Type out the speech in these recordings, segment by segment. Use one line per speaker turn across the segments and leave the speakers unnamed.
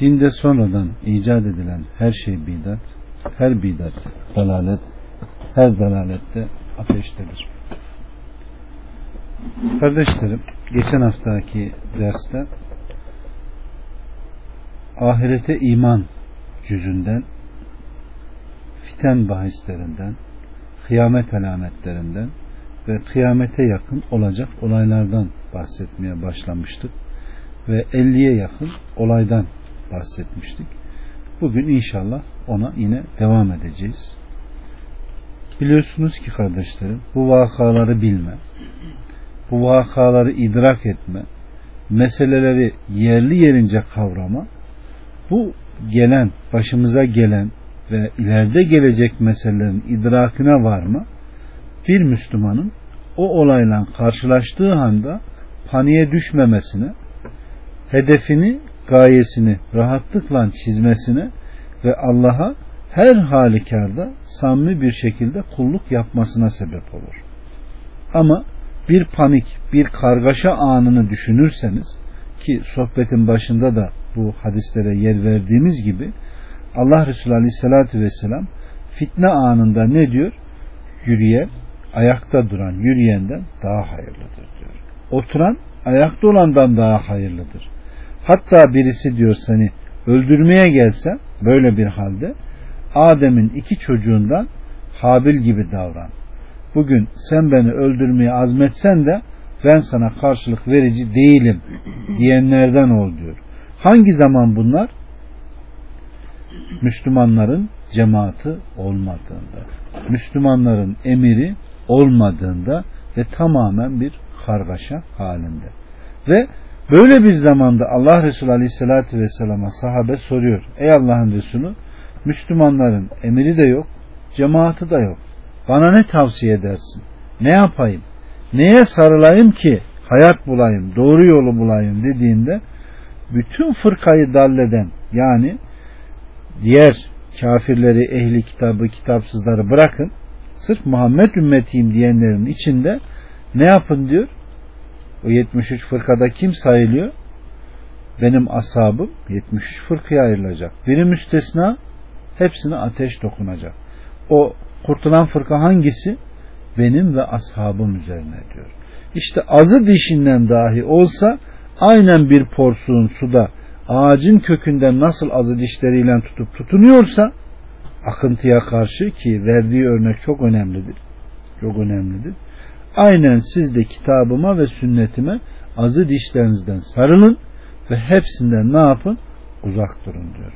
Dinde sonradan icat edilen her şey bidat, her bidat dalalet, her dalalette ateştedir. Kardeşlerim, geçen haftaki derste ahirete iman cüzünden, fiten bahislerinden, kıyamet alametlerinden ve kıyamete yakın olacak olaylardan bahsetmeye başlamıştık ve 50'ye yakın olaydan bahsetmiştik. Bugün inşallah ona yine devam edeceğiz. Biliyorsunuz ki kardeşlerim bu vakaları bilme, bu vakaları idrak etme, meseleleri yerli yerince kavrama, bu gelen, başımıza gelen ve ileride gelecek meselelerin idrakine varma, bir Müslümanın o olayla karşılaştığı anda paniğe düşmemesine, hedefini gayesini rahatlıkla çizmesine ve Allah'a her halükarda samimi bir şekilde kulluk yapmasına sebep olur. Ama bir panik, bir kargaşa anını düşünürseniz ki sohbetin başında da bu hadislere yer verdiğimiz gibi Allah Resulü Aleyhisselatü Vesselam fitne anında ne diyor? Yürüyen, ayakta duran yürüyenden daha hayırlıdır diyor. Oturan ayakta olandan daha hayırlıdır. Hatta birisi diyor seni öldürmeye gelse böyle bir halde Adem'in iki çocuğundan Habil gibi davran. Bugün sen beni öldürmeye azmetsen de ben sana karşılık verici değilim diyenlerden ol diyor. Hangi zaman bunlar? Müslümanların cemaati olmadığında, Müslümanların emiri olmadığında ve tamamen bir kargaşa halinde. Ve Böyle bir zamanda Allah Resulü Aleyhisselatü Vesselam'a sahabe soruyor. Ey Allah'ın Resulü Müslümanların emiri de yok, cemaati de yok. Bana ne tavsiye edersin? Ne yapayım? Neye sarılayım ki hayat bulayım, doğru yolu bulayım dediğinde bütün fırkayı dalleden yani diğer kafirleri, ehli kitabı, kitapsızları bırakın sırf Muhammed ümmetiyim diyenlerin içinde ne yapın diyor? O 73 fırkada kim sayılıyor? Benim ashabım 73 fırkaya ayrılacak. Biri müstesna hepsine ateş dokunacak. O kurtulan fırka hangisi? Benim ve ashabım üzerine diyor. İşte azı dişinden dahi olsa aynen bir porsuğun suda ağacın kökünden nasıl azı dişleriyle tutup tutunuyorsa akıntıya karşı ki verdiği örnek çok önemlidir. Çok önemlidir. Aynen siz de kitabıma ve sünnetime azı dişlerinizden sarılın ve hepsinden ne yapın? Uzak durun diyor.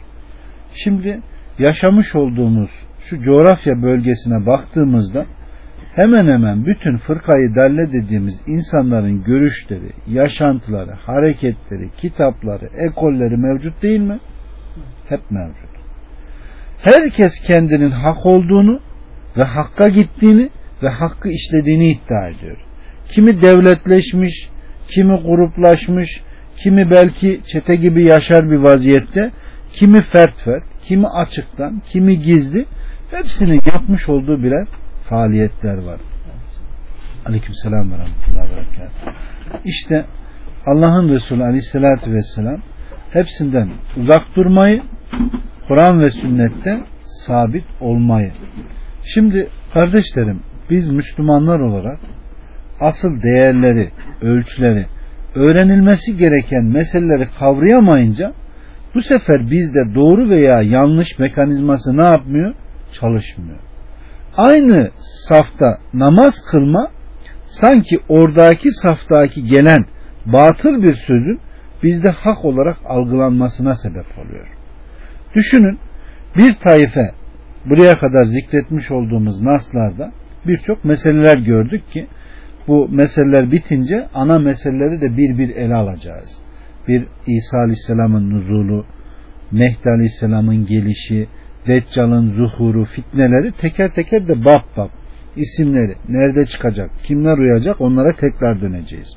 Şimdi yaşamış olduğumuz şu coğrafya bölgesine baktığımızda hemen hemen bütün fırkayı dalle dediğimiz insanların görüşleri, yaşantıları, hareketleri, kitapları, ekolleri mevcut değil mi? Hep mevcut. Herkes kendinin hak olduğunu ve hakka gittiğini ve hakkı işlediğini iddia ediyor. Kimi devletleşmiş, kimi gruplaşmış, kimi belki çete gibi yaşar bir vaziyette, kimi fert fert, kimi açıktan, kimi gizli, hepsinin yapmış olduğu birer faaliyetler var. Aleykümselam ve rahmetullahi ve İşte Allah'ın Resulü aleyhissalatü vesselam hepsinden uzak durmayı, Kur'an ve sünnette sabit olmayı. Şimdi kardeşlerim biz Müslümanlar olarak asıl değerleri, ölçüleri, öğrenilmesi gereken meseleleri kavrayamayınca bu sefer bizde doğru veya yanlış mekanizması ne yapmıyor? Çalışmıyor. Aynı safta namaz kılma sanki oradaki saftaki gelen batıl bir sözün bizde hak olarak algılanmasına sebep oluyor. Düşünün bir taife buraya kadar zikretmiş olduğumuz naslarda birçok meseleler gördük ki bu meseleler bitince ana meseleleri de bir bir ele alacağız. bir İsa Aleyhisselam'ın nuzulu, Mehdi Aleyhisselam'ın gelişi, Deccal'ın zuhuru, fitneleri teker teker de bab bab isimleri, nerede çıkacak, kimler uyacak onlara tekrar döneceğiz.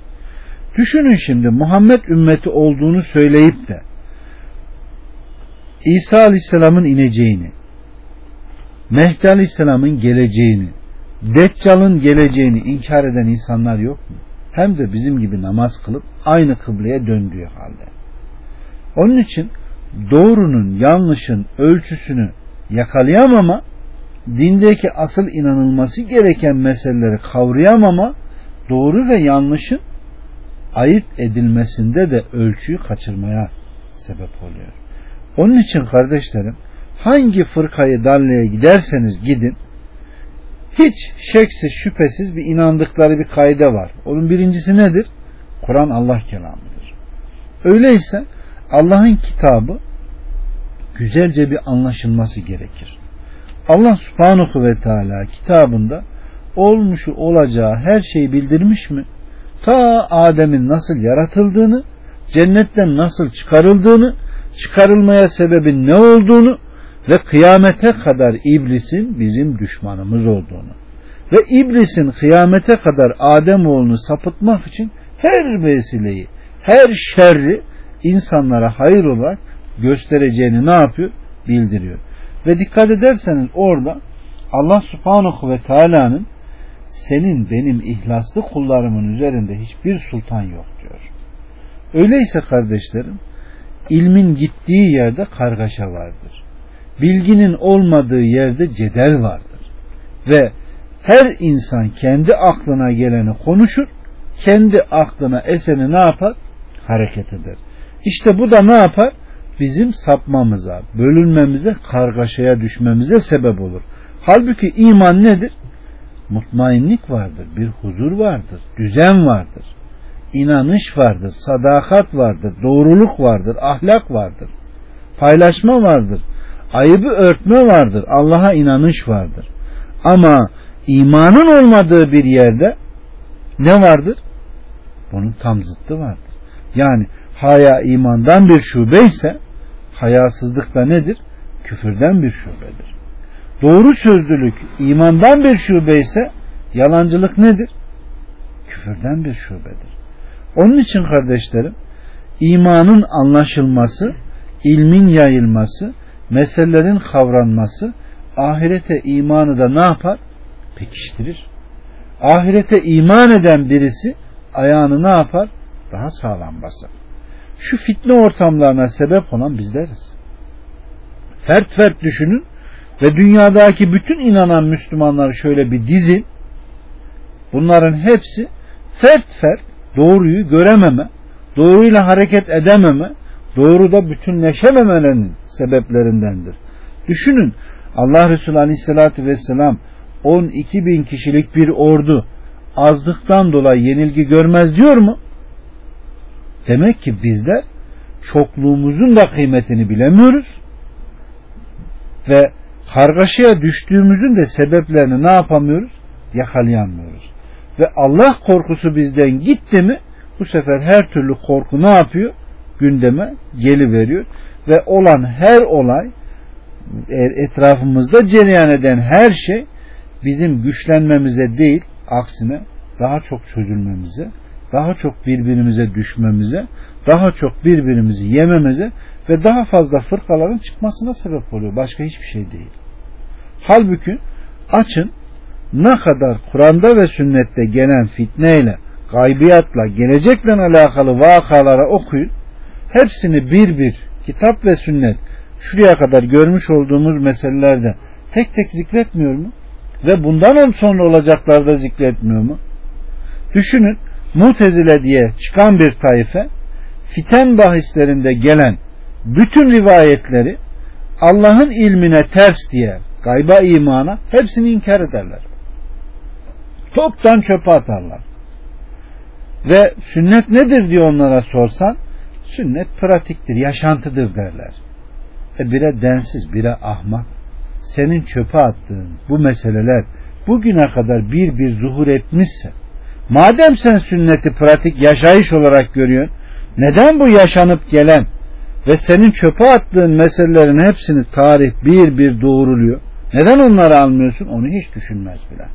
Düşünün şimdi Muhammed ümmeti olduğunu söyleyip de İsa Aleyhisselam'ın ineceğini, Mehdi Aleyhisselam'ın geleceğini, Deccal'ın geleceğini inkar eden insanlar yok mu? Hem de bizim gibi namaz kılıp aynı kıbleye döndüğü halde. Onun için doğrunun yanlışın ölçüsünü yakalayamama, dindeki asıl inanılması gereken meseleleri kavrayamama, doğru ve yanlışın ayırt edilmesinde de ölçüyü kaçırmaya sebep oluyor. Onun için kardeşlerim hangi fırkayı darlaya giderseniz gidin hiç şeksiz şüphesiz bir inandıkları bir kaide var. Onun birincisi nedir? Kur'an Allah kelamıdır. Öyleyse Allah'ın kitabı güzelce bir anlaşılması gerekir. Allah subhanahu ve teala kitabında olmuşu olacağı her şeyi bildirmiş mi? Ta Adem'in nasıl yaratıldığını, cennetten nasıl çıkarıldığını, çıkarılmaya sebebin ne olduğunu ve kıyamete kadar iblisin bizim düşmanımız olduğunu ve iblisin kıyamete kadar Adem oğlunu sapıtmak için her vesileyi, her şerri insanlara hayır olarak göstereceğini ne yapıyor? Bildiriyor. Ve dikkat ederseniz orada Allah subhanahu ve teala'nın senin benim ihlaslı kullarımın üzerinde hiçbir sultan yok diyor. Öyleyse kardeşlerim ilmin gittiği yerde kargaşa vardır. Bilginin olmadığı yerde cedel vardır. Ve her insan kendi aklına geleni konuşur, kendi aklına eseni ne yapar? Hareket eder. İşte bu da ne yapar? Bizim sapmamıza, bölünmemize, kargaşaya düşmemize sebep olur. Halbuki iman nedir? Mutmainlik vardır, bir huzur vardır, düzen vardır, inanış vardır, sadakat vardır, doğruluk vardır, ahlak vardır, paylaşma vardır, ayıbı örtme vardır, Allah'a inanış vardır. Ama imanın olmadığı bir yerde ne vardır? Bunun tam zıttı vardır. Yani haya imandan bir şube ise hayasızlık da nedir? Küfürden bir şubedir. Doğru sözlülük imandan bir şube ise yalancılık nedir? Küfürden bir şubedir. Onun için kardeşlerim imanın anlaşılması, ilmin yayılması, meselelerin kavranması ahirete imanı da ne yapar? Pekiştirir. Ahirete iman eden birisi ayağını ne yapar? Daha sağlam basar. Şu fitne ortamlarına sebep olan bizleriz. Fert fert düşünün ve dünyadaki bütün inanan Müslümanları şöyle bir dizin. Bunların hepsi fert fert doğruyu görememe, doğruyla hareket edememe, doğruda bütünleşememelerinin sebeplerindendir. Düşünün Allah Resulü Aleyhisselatü Vesselam 12 bin kişilik bir ordu azlıktan dolayı yenilgi görmez diyor mu? Demek ki bizler çokluğumuzun da kıymetini bilemiyoruz ve kargaşaya düştüğümüzün de sebeplerini ne yapamıyoruz? Yakalayamıyoruz. Ve Allah korkusu bizden gitti mi bu sefer her türlü korku ne yapıyor? Gündeme geliveriyor ve olan her olay etrafımızda cereyan eden her şey bizim güçlenmemize değil aksine daha çok çözülmemize, daha çok birbirimize düşmemize, daha çok birbirimizi yememize ve daha fazla fırkaların çıkmasına sebep oluyor. Başka hiçbir şey değil. Halbuki açın ne kadar Kur'an'da ve sünnette gelen fitneyle, gaybiyatla, gelecekle alakalı vakalara okuyun. Hepsini bir bir kitap ve sünnet şuraya kadar görmüş olduğumuz meselelerde tek tek zikretmiyor mu? Ve bundan sonra olacaklarda zikretmiyor mu? Düşünün Mutezile diye çıkan bir taife fiten bahislerinde gelen bütün rivayetleri Allah'ın ilmine ters diye gayba imana hepsini inkar ederler. Toptan çöpe atarlar. Ve sünnet nedir diye onlara sorsan sünnet pratiktir, yaşantıdır derler. E bire densiz, bire ahmak. Senin çöpe attığın bu meseleler bugüne kadar bir bir zuhur etmişse Madem sen sünneti pratik yaşayış olarak görüyorsun, Neden bu yaşanıp gelen ve senin çöpe attığın meselelerin hepsini tarih bir bir doğruluyor? Neden onları almıyorsun? Onu hiç düşünmez bile.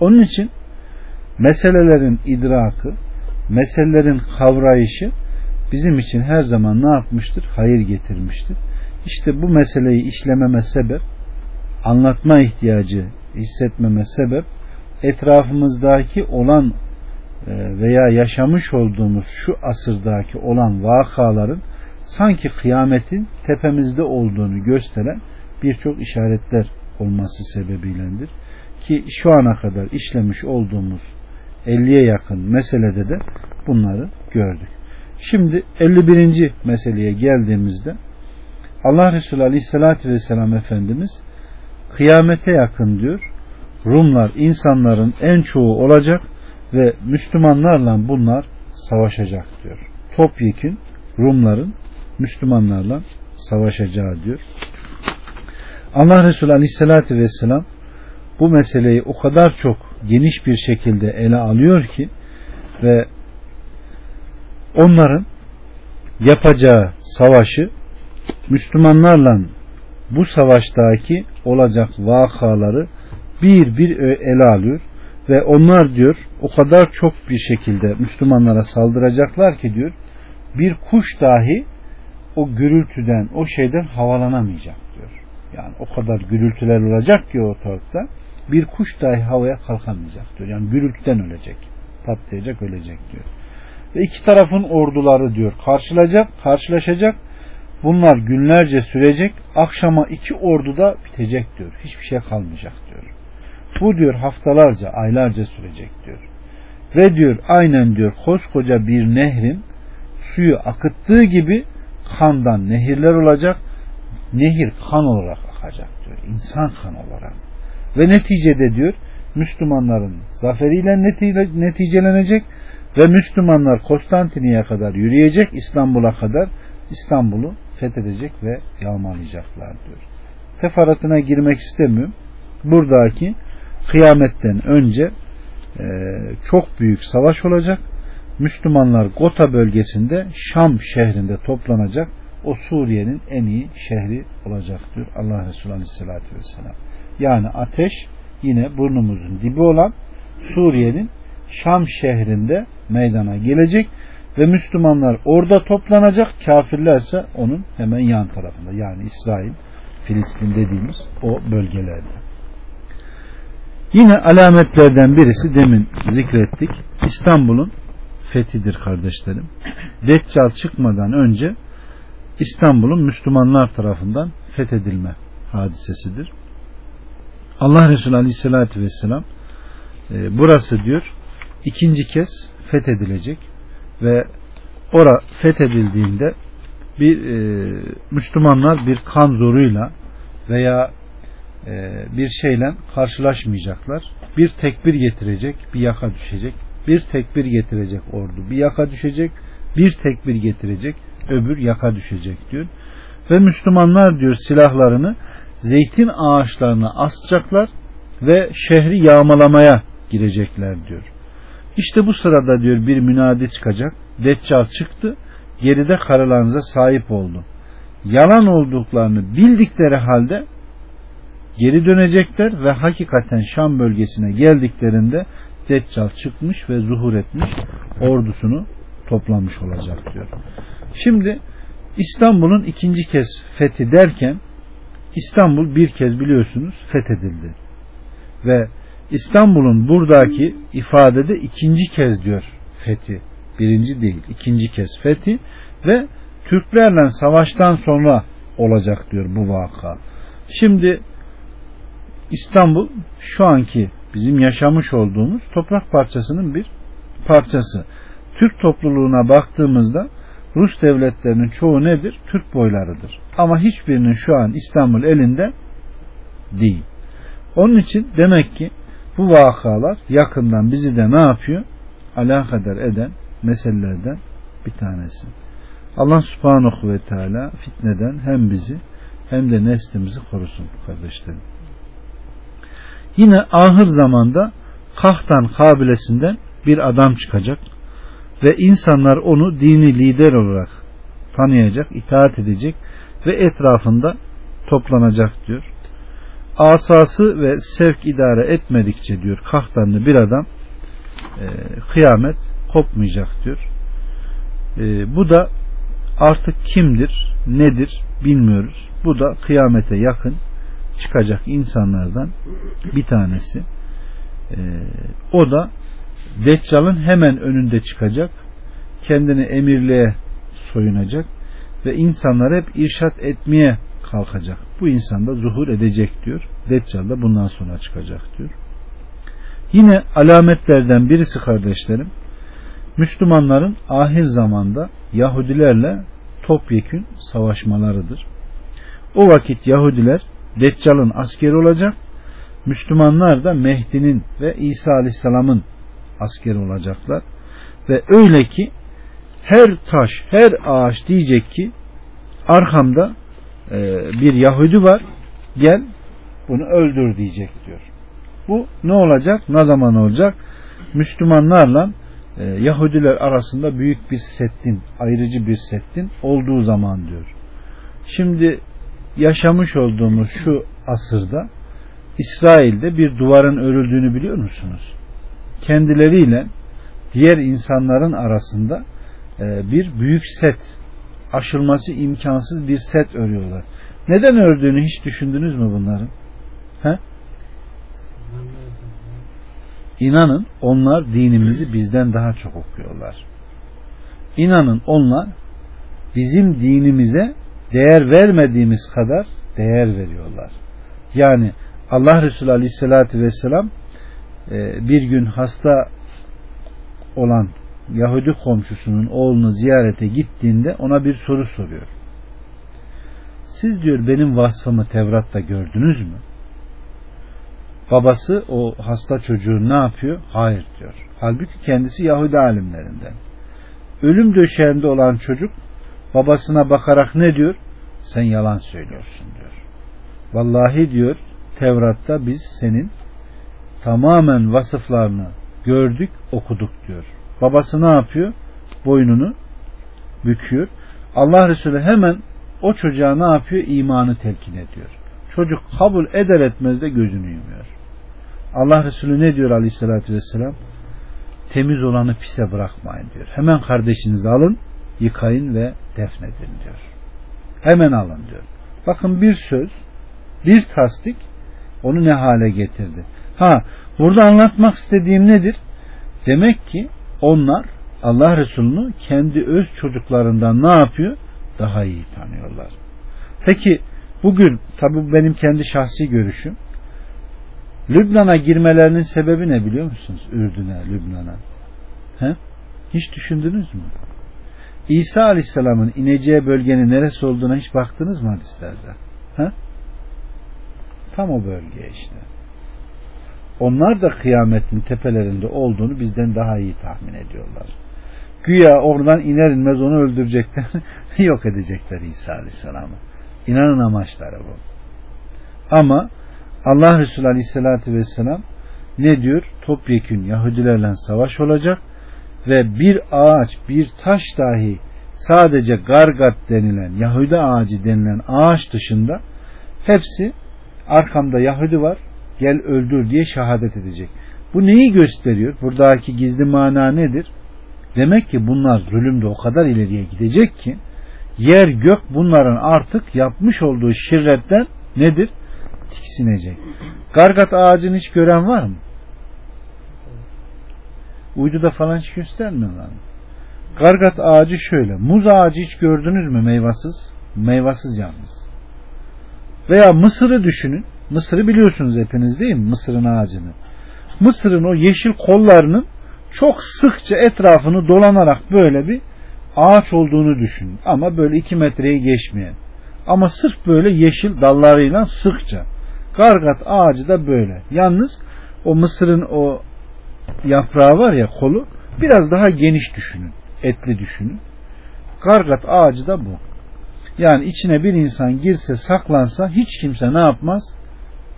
Onun için meselelerin idrakı, meselelerin kavrayışı bizim için her zaman ne yapmıştır? Hayır getirmiştir. İşte bu meseleyi işlememe sebep, anlatma ihtiyacı hissetmeme sebep, etrafımızdaki olan e, veya yaşamış olduğumuz şu asırdaki olan vakaların sanki kıyametin tepemizde olduğunu gösteren birçok işaretler olması sebebiylendir. Ki şu ana kadar işlemiş olduğumuz 50'ye yakın meselede de bunları gördük. Şimdi 51. meseleye geldiğimizde Allah Resulü Aleyhisselatü Vesselam Efendimiz kıyamete yakın diyor. Rumlar insanların en çoğu olacak ve Müslümanlarla bunlar savaşacak diyor. Topyekün Rumların Müslümanlarla savaşacağı diyor. Allah Resulü Aleyhisselatü Vesselam bu meseleyi o kadar çok geniş bir şekilde ele alıyor ki ve onların yapacağı savaşı Müslümanlarla bu savaştaki olacak vakaları bir bir ele alıyor ve onlar diyor o kadar çok bir şekilde Müslümanlara saldıracaklar ki diyor bir kuş dahi o gürültüden o şeyden havalanamayacak diyor. Yani o kadar gürültüler olacak ki ortalıkta bir kuş dahi havaya kalkamayacak diyor. Yani gürültüden ölecek. Patlayacak ölecek diyor. Ve iki tarafın orduları diyor karşılayacak, karşılaşacak. Bunlar günlerce sürecek. Akşama iki ordu da bitecek diyor. Hiçbir şey kalmayacak diyor. Bu diyor haftalarca, aylarca sürecek diyor. Ve diyor aynen diyor koskoca bir nehrin suyu akıttığı gibi kandan nehirler olacak. Nehir kan olarak akacak diyor. İnsan kan olarak. Ve neticede diyor Müslümanların zaferiyle neticelenecek ve Müslümanlar Konstantiniye kadar yürüyecek İstanbul'a kadar İstanbul'u fethedecek ve yağmalayacaklar diyor. Teferruatına girmek istemiyorum. Buradaki kıyametten önce e, çok büyük savaş olacak. Müslümanlar Gota bölgesinde Şam şehrinde toplanacak. O Suriye'nin en iyi şehri olacak Allah Resulü Aleyhisselatü Vesselam. Yani ateş yine burnumuzun dibi olan Suriye'nin Şam şehrinde meydana gelecek ve Müslümanlar orada toplanacak kafirlerse onun hemen yan tarafında yani İsrail, Filistin dediğimiz o bölgelerde. Yine alametlerden birisi demin zikrettik. İstanbul'un fethidir kardeşlerim. Deccal çıkmadan önce İstanbul'un Müslümanlar tarafından fethedilme hadisesidir. Allah Resulü Aleyhisselatü Vesselam e, burası diyor ikinci kez fethedilecek ve ora fethedildiğinde bir e, Müslümanlar bir kan zoruyla veya e, bir şeyle karşılaşmayacaklar. Bir tekbir getirecek, bir yaka düşecek. Bir tekbir getirecek ordu, bir yaka düşecek. Bir tekbir getirecek, öbür yaka düşecek diyor. Ve Müslümanlar diyor silahlarını zeytin ağaçlarına asacaklar ve şehri yağmalamaya girecekler diyor. İşte bu sırada diyor bir münadi çıkacak. Deccal çıktı. Geride karılarınıza sahip oldu. Yalan olduklarını bildikleri halde geri dönecekler ve hakikaten Şam bölgesine geldiklerinde Deccal çıkmış ve zuhur etmiş ordusunu toplamış olacak diyor. Şimdi İstanbul'un ikinci kez fethi derken İstanbul bir kez biliyorsunuz fethedildi. Ve İstanbul'un buradaki ifadede ikinci kez diyor fethi. Birinci değil, ikinci kez fethi ve Türklerle savaştan sonra olacak diyor bu vaka. Şimdi İstanbul şu anki bizim yaşamış olduğumuz toprak parçasının bir parçası. Türk topluluğuna baktığımızda Rus devletlerinin çoğu nedir? Türk boylarıdır. Ama hiçbirinin şu an İstanbul elinde değil. Onun için demek ki bu vakalar yakından bizi de ne yapıyor? Alakadar eden meselelerden bir tanesi. Allah subhanahu ve teala fitneden hem bizi hem de neslimizi korusun kardeşlerim. Yine ahır zamanda Kahtan kabilesinden bir adam çıkacak ve insanlar onu dini lider olarak tanıyacak, itaat edecek ve etrafında toplanacak diyor. Asası ve sevk idare etmedikçe diyor kahtanlı bir adam e, kıyamet kopmayacak diyor. E, bu da artık kimdir, nedir bilmiyoruz. Bu da kıyamete yakın çıkacak insanlardan bir tanesi. E, o da Deccal'ın hemen önünde çıkacak. Kendini emirliğe soyunacak ve insanlar hep irşat etmeye kalkacak. Bu insan da zuhur edecek diyor. Deccal da bundan sonra çıkacak diyor. Yine alametlerden birisi kardeşlerim Müslümanların ahir zamanda Yahudilerle topyekün savaşmalarıdır. O vakit Yahudiler Deccal'ın askeri olacak, Müslümanlar da Mehdi'nin ve İsa Aleyhisselam'ın askeri olacaklar. Ve öyle ki her taş, her ağaç diyecek ki arkamda e, bir Yahudi var gel bunu öldür diyecek diyor. Bu ne olacak? Ne zaman olacak? Müslümanlarla e, Yahudiler arasında büyük bir settin, ayrıcı bir settin olduğu zaman diyor. Şimdi yaşamış olduğumuz şu asırda İsrail'de bir duvarın örüldüğünü biliyor musunuz? Kendileriyle diğer insanların arasında e, bir büyük set aşılması imkansız bir set örüyorlar. Neden ördüğünü hiç düşündünüz mü bunların? He? İnanın onlar dinimizi bizden daha çok okuyorlar. İnanın onlar bizim dinimize değer vermediğimiz kadar değer veriyorlar. Yani Allah Resulü Aleyhisselatü Vesselam e, bir gün hasta olan Yahudi komşusunun oğlunu ziyarete gittiğinde ona bir soru soruyor. Siz diyor benim vasfımı Tevrat'ta gördünüz mü? Babası o hasta çocuğu ne yapıyor? Hayır diyor. Halbuki kendisi Yahudi alimlerinden. Ölüm döşeğinde olan çocuk babasına bakarak ne diyor? Sen yalan söylüyorsun diyor. Vallahi diyor Tevrat'ta biz senin tamamen vasıflarını gördük, okuduk diyor. Babası ne yapıyor? Boynunu büküyor. Allah Resulü hemen o çocuğa ne yapıyor? İmanı telkin ediyor. Çocuk kabul eder etmez de gözünü yumuyor. Allah Resulü ne diyor aleyhissalatü vesselam? Temiz olanı pise bırakmayın diyor. Hemen kardeşinizi alın, yıkayın ve defnedin diyor. Hemen alın diyor. Bakın bir söz, bir tasdik onu ne hale getirdi. Ha, burada anlatmak istediğim nedir? Demek ki onlar Allah Resulü'nü kendi öz çocuklarından ne yapıyor? Daha iyi tanıyorlar. Peki bugün tabi benim kendi şahsi görüşüm. Lübnan'a girmelerinin sebebi ne biliyor musunuz? Ürdün'e, Lübnan'a. He? Hiç düşündünüz mü? İsa Aleyhisselam'ın ineceği bölgenin neresi olduğuna hiç baktınız mı hadislerde? He? Tam o bölge işte. Onlar da kıyametin tepelerinde olduğunu bizden daha iyi tahmin ediyorlar. Güya oradan iner inmez onu öldürecekler, yok edecekler İsa Aleyhisselam'ı. İnanın amaçları bu. Ama Allah Resulü Aleyhisselatü Vesselam ne diyor? Topyekün Yahudilerle savaş olacak ve bir ağaç, bir taş dahi sadece gargat denilen, Yahudi ağacı denilen ağaç dışında hepsi arkamda Yahudi var, gel öldür diye şehadet edecek. Bu neyi gösteriyor? Buradaki gizli mana nedir? Demek ki bunlar zulümde o kadar ileriye gidecek ki yer gök bunların artık yapmış olduğu şirretten nedir? Tiksinecek. Gargat ağacını hiç gören var mı? Uyduda falan hiç göstermiyorlar mı? Gargat ağacı şöyle. Muz ağacı hiç gördünüz mü meyvasız? Meyvasız yalnız. Veya mısırı düşünün. Mısırı biliyorsunuz hepiniz değil mi? Mısırın ağacını. Mısırın o yeşil kollarının çok sıkça etrafını dolanarak böyle bir ağaç olduğunu düşünün. Ama böyle iki metreyi geçmeyen. Ama sırf böyle yeşil dallarıyla sıkça. Gargat ağacı da böyle. Yalnız o mısırın o yaprağı var ya kolu biraz daha geniş düşünün. Etli düşünün. Gargat ağacı da bu. Yani içine bir insan girse saklansa hiç kimse ne yapmaz?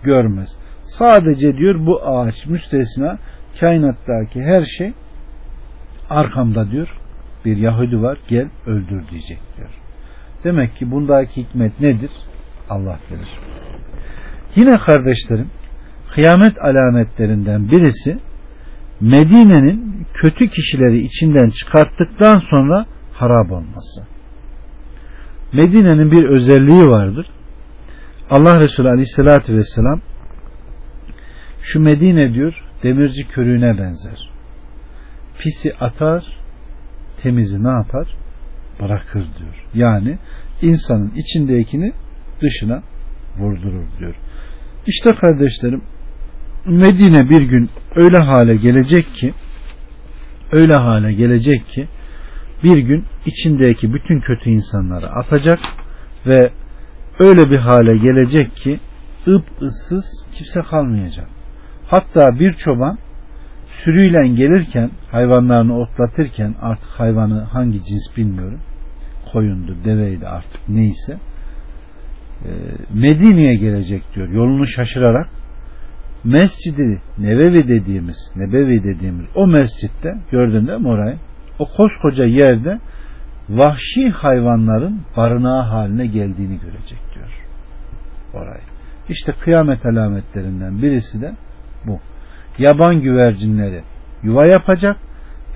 Görmez. Sadece diyor bu ağaç müstesna kainattaki her şey arkamda diyor bir Yahudi var gel öldür diyecek diyor. Demek ki bundaki hikmet nedir? Allah bilir. Yine kardeşlerim kıyamet alametlerinden birisi Medine'nin kötü kişileri içinden çıkarttıktan sonra harap olması. Medine'nin bir özelliği vardır. Allah Resulü Aleyhisselatü Vesselam şu Medine diyor demirci körüğüne benzer. Pisi atar, temizi ne yapar? Bırakır diyor. Yani insanın içindekini dışına vurdurur diyor. İşte kardeşlerim Medine bir gün öyle hale gelecek ki öyle hale gelecek ki bir gün içindeki bütün kötü insanları atacak ve öyle bir hale gelecek ki ıp ıssız kimse kalmayacak. Hatta bir çoban sürüyle gelirken hayvanlarını otlatırken artık hayvanı hangi cins bilmiyorum koyundu deveydi artık neyse e, Medine'ye gelecek diyor yolunu şaşırarak Mescidi Nebevi dediğimiz Nebevi dediğimiz o mescitte gördün değil mi orayı o koskoca yerde vahşi hayvanların barınağı haline geldiğini görecek diyor orayı işte kıyamet alametlerinden birisi de bu yaban güvercinleri yuva yapacak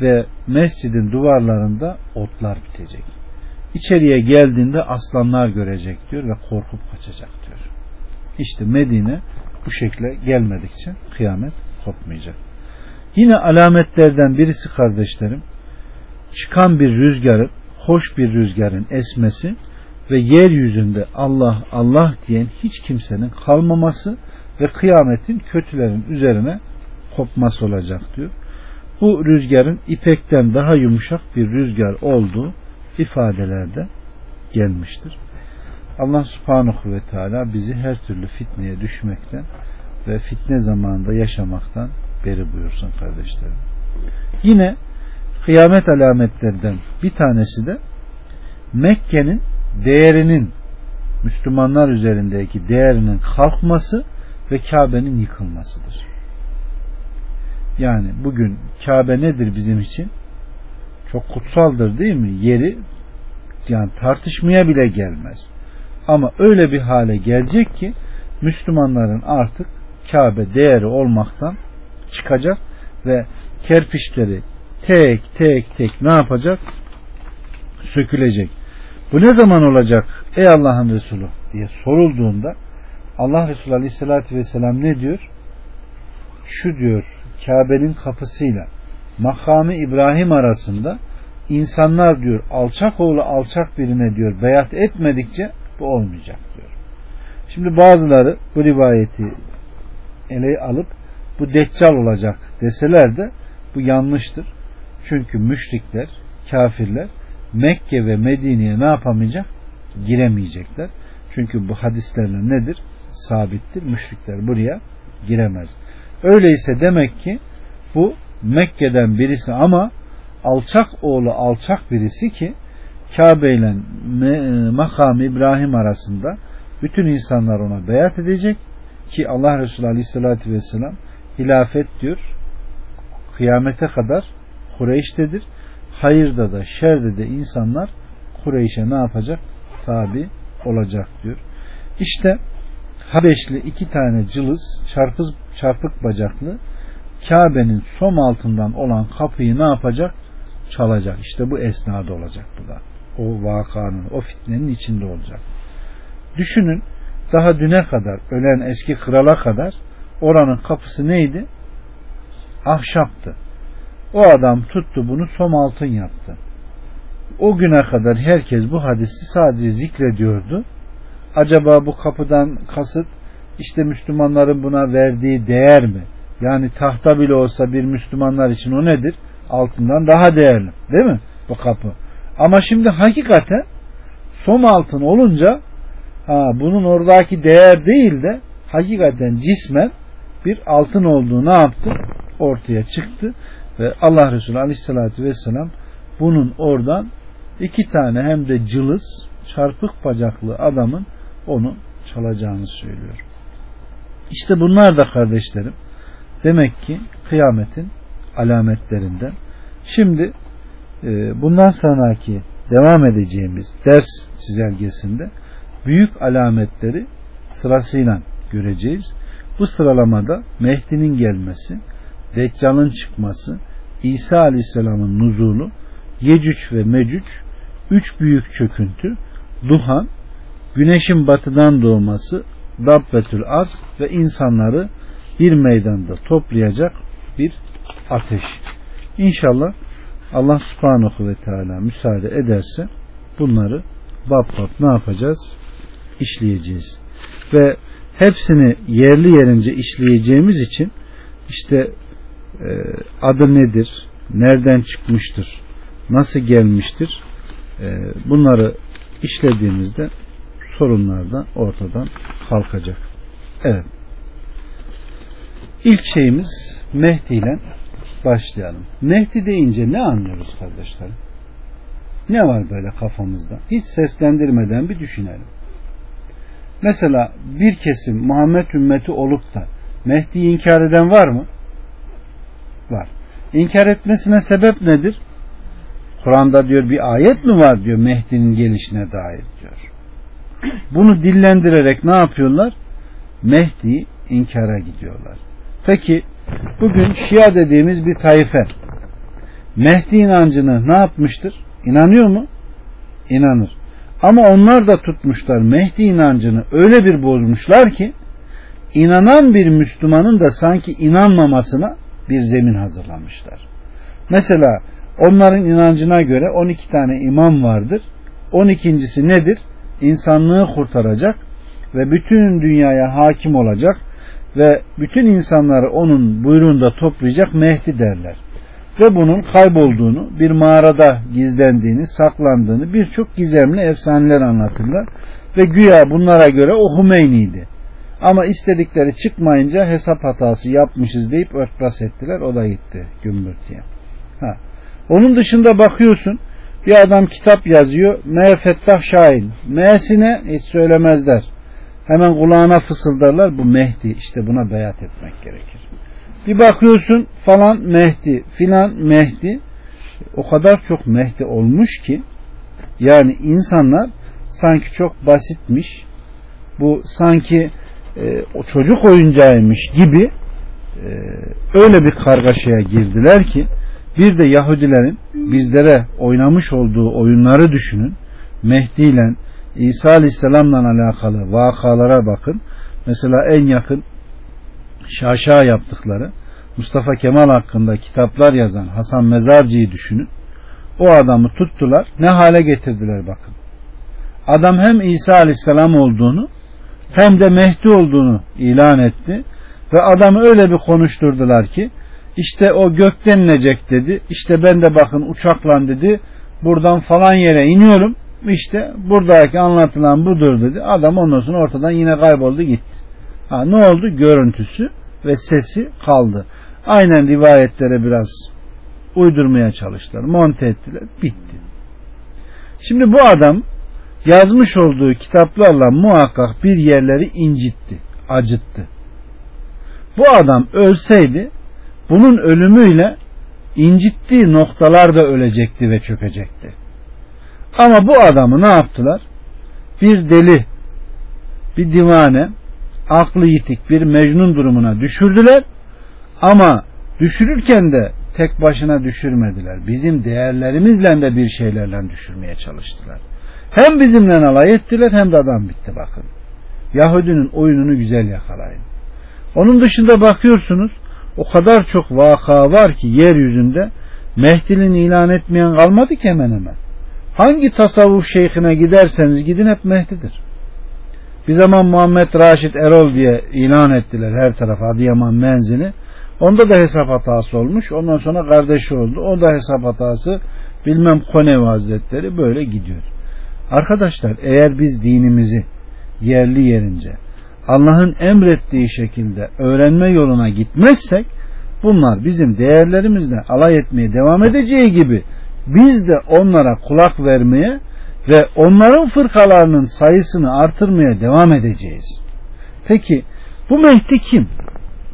ve mescidin duvarlarında otlar bitecek. İçeriye geldiğinde aslanlar görecek diyor ve korkup kaçacak diyor. İşte Medine bu şekle gelmedikçe kıyamet kopmayacak. Yine alametlerden birisi kardeşlerim çıkan bir rüzgarın hoş bir rüzgarın esmesi ve yeryüzünde Allah Allah diyen hiç kimsenin kalmaması ve kıyametin kötülerin üzerine kopması olacak diyor. Bu rüzgarın ipekten daha yumuşak bir rüzgar olduğu ifadelerde gelmiştir. Allah subhanahu ve teala bizi her türlü fitneye düşmekten ve fitne zamanında yaşamaktan beri buyursun kardeşlerim. Yine kıyamet alametlerinden bir tanesi de Mekke'nin değerinin Müslümanlar üzerindeki değerinin kalkması ve Kabe'nin yıkılmasıdır. Yani bugün Kabe nedir bizim için? Çok kutsaldır değil mi? Yeri yani tartışmaya bile gelmez. Ama öyle bir hale gelecek ki Müslümanların artık Kabe değeri olmaktan çıkacak ve kerpiçleri tek tek tek ne yapacak? Sökülecek. Bu ne zaman olacak ey Allah'ın Resulü diye sorulduğunda Allah Resulü Aleyhisselatü Vesselam ne diyor? Şu diyor Kabe'nin kapısıyla makamı İbrahim arasında insanlar diyor alçak oğlu alçak birine diyor beyat etmedikçe bu olmayacak diyor. Şimdi bazıları bu rivayeti ele alıp bu deccal olacak deseler de bu yanlıştır. Çünkü müşrikler, kafirler Mekke ve Medine'ye ne yapamayacak? Giremeyecekler. Çünkü bu hadislerle nedir? Sabittir. Müşrikler buraya giremez. Öyleyse demek ki bu Mekke'den birisi ama alçak oğlu alçak birisi ki Kabe ile e, makam İbrahim arasında bütün insanlar ona beyat edecek ki Allah Resulü Aleyhisselatü Vesselam hilafet diyor kıyamete kadar Kureyş'tedir. Hayırda da şerde de insanlar Kureyş'e ne yapacak? Tabi olacak diyor. İşte Habeşli iki tane cılız çarpız, çarpık bacaklı Kabe'nin som altından olan kapıyı ne yapacak? Çalacak. İşte bu esnada olacak bu da. O vakanın, o fitnenin içinde olacak. Düşünün daha düne kadar ölen eski krala kadar oranın kapısı neydi? Ahşaptı. O adam tuttu bunu som altın yaptı. O güne kadar herkes bu hadisi sadece zikrediyordu. Acaba bu kapıdan kasıt işte Müslümanların buna verdiği değer mi? Yani tahta bile olsa bir Müslümanlar için o nedir? Altından daha değerli. Değil mi? Bu kapı. Ama şimdi hakikaten som altın olunca ha, bunun oradaki değer değil de hakikaten cismen bir altın olduğu ne yaptı? Ortaya çıktı. Ve Allah Resulü Aleyhisselatü Vesselam bunun oradan iki tane hem de cılız çarpık bacaklı adamın onu çalacağını söylüyor. İşte bunlar da kardeşlerim demek ki kıyametin alametlerinden. Şimdi e, bundan sonraki devam edeceğimiz ders çizelgesinde büyük alametleri sırasıyla göreceğiz. Bu sıralamada Mehdi'nin gelmesi, Deccal'ın çıkması, İsa Aleyhisselam'ın nuzulu, Yecüc ve Mecüc, üç büyük çöküntü, Duhan, güneşin batıdan doğması, Dabbetül Arz ve insanları bir meydanda toplayacak bir ateş. İnşallah Allah subhanahu ve teala müsaade ederse bunları bab bab ne yapacağız? İşleyeceğiz. Ve hepsini yerli yerince işleyeceğimiz için işte adı nedir, nereden çıkmıştır, nasıl gelmiştir e, bunları işlediğimizde sorunlar da ortadan kalkacak. Evet. İlk şeyimiz Mehdi ile başlayalım. Mehdi deyince ne anlıyoruz kardeşlerim? Ne var böyle kafamızda? Hiç seslendirmeden bir düşünelim. Mesela bir kesim Muhammed ümmeti olup da Mehdi'yi inkar eden var mı? Var. İnkar etmesine sebep nedir? Kur'an'da diyor bir ayet mi var diyor Mehdi'nin gelişine dair diyor. Bunu dillendirerek ne yapıyorlar? Mehdi inkara gidiyorlar. Peki bugün Şia dediğimiz bir tayfe Mehdi inancını ne yapmıştır? İnanıyor mu? İnanır. Ama onlar da tutmuşlar Mehdi inancını öyle bir bozmuşlar ki inanan bir Müslümanın da sanki inanmamasına bir zemin hazırlamışlar. Mesela onların inancına göre 12 tane imam vardır. 12.si nedir? İnsanlığı kurtaracak ve bütün dünyaya hakim olacak ve bütün insanları onun buyruğunda toplayacak Mehdi derler. Ve bunun kaybolduğunu, bir mağarada gizlendiğini, saklandığını birçok gizemli efsaneler anlatırlar. Ve güya bunlara göre o Hümeyni'ydi. Ama istedikleri çıkmayınca hesap hatası yapmışız deyip örtbas ettiler. O da gitti gümbürtüye. Ha. Onun dışında bakıyorsun bir adam kitap yazıyor. Fettah Şahin. Me'sine hiç söylemezler. Hemen kulağına fısıldarlar. Bu Mehdi. İşte buna beyat etmek gerekir. Bir bakıyorsun falan Mehdi filan Mehdi. O kadar çok Mehdi olmuş ki yani insanlar sanki çok basitmiş. Bu sanki e, o çocuk oyuncağıymış gibi e, öyle bir kargaşaya girdiler ki bir de Yahudilerin bizlere oynamış olduğu oyunları düşünün. Mehdi ile İsa Aleyhisselam'la alakalı vakalara bakın. Mesela en yakın şaşa yaptıkları Mustafa Kemal hakkında kitaplar yazan Hasan Mezarcı'yı düşünün. O adamı tuttular. Ne hale getirdiler bakın. Adam hem İsa Aleyhisselam olduğunu hem de Mehdi olduğunu ilan etti. Ve adamı öyle bir konuşturdular ki işte o gökten inecek dedi. İşte ben de bakın uçakla dedi. Buradan falan yere iniyorum. İşte buradaki anlatılan budur dedi. Adam ondan sonra ortadan yine kayboldu gitti. Ha, ne oldu? Görüntüsü ve sesi kaldı. Aynen rivayetlere biraz uydurmaya çalıştılar. Monte ettiler. Bitti. Şimdi bu adam yazmış olduğu kitaplarla muhakkak bir yerleri incitti, acıttı. Bu adam ölseydi bunun ölümüyle incittiği noktalar da ölecekti ve çökecekti. Ama bu adamı ne yaptılar? Bir deli, bir divane, aklı yitik bir mecnun durumuna düşürdüler. Ama düşürürken de tek başına düşürmediler. Bizim değerlerimizle de bir şeylerle düşürmeye çalıştılar. Hem bizimle alay ettiler hem de adam bitti bakın. Yahudinin oyununu güzel yakalayın. Onun dışında bakıyorsunuz o kadar çok vaka var ki yeryüzünde Mehdi'nin ilan etmeyen kalmadı ki hemen hemen. Hangi tasavvuf şeyhine giderseniz gidin hep Mehdi'dir. Bir zaman Muhammed Raşit Erol diye ilan ettiler her taraf Adıyaman menzini. Onda da hesap hatası olmuş. Ondan sonra kardeşi oldu. O da hesap hatası bilmem Konevi Hazretleri böyle gidiyor. Arkadaşlar eğer biz dinimizi yerli yerince Allah'ın emrettiği şekilde öğrenme yoluna gitmezsek bunlar bizim değerlerimizle alay etmeye devam edeceği gibi biz de onlara kulak vermeye ve onların fırkalarının sayısını artırmaya devam edeceğiz. Peki bu Mehdi kim?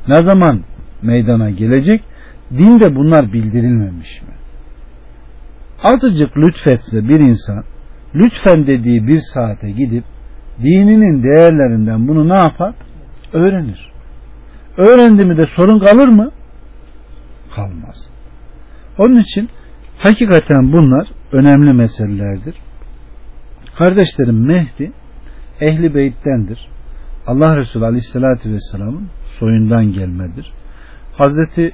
Ne zaman meydana gelecek? Dinde bunlar bildirilmemiş mi? azıcık lütfetse bir insan lütfen dediği bir saate gidip dininin değerlerinden bunu ne yapar? Öğrenir. Öğrendi mi de sorun kalır mı? Kalmaz. Onun için hakikaten bunlar önemli meselelerdir. Kardeşlerim Mehdi ehli beyttendir. Allah Resulü Aleyhisselatü Vesselam'ın soyundan gelmedir. Hazreti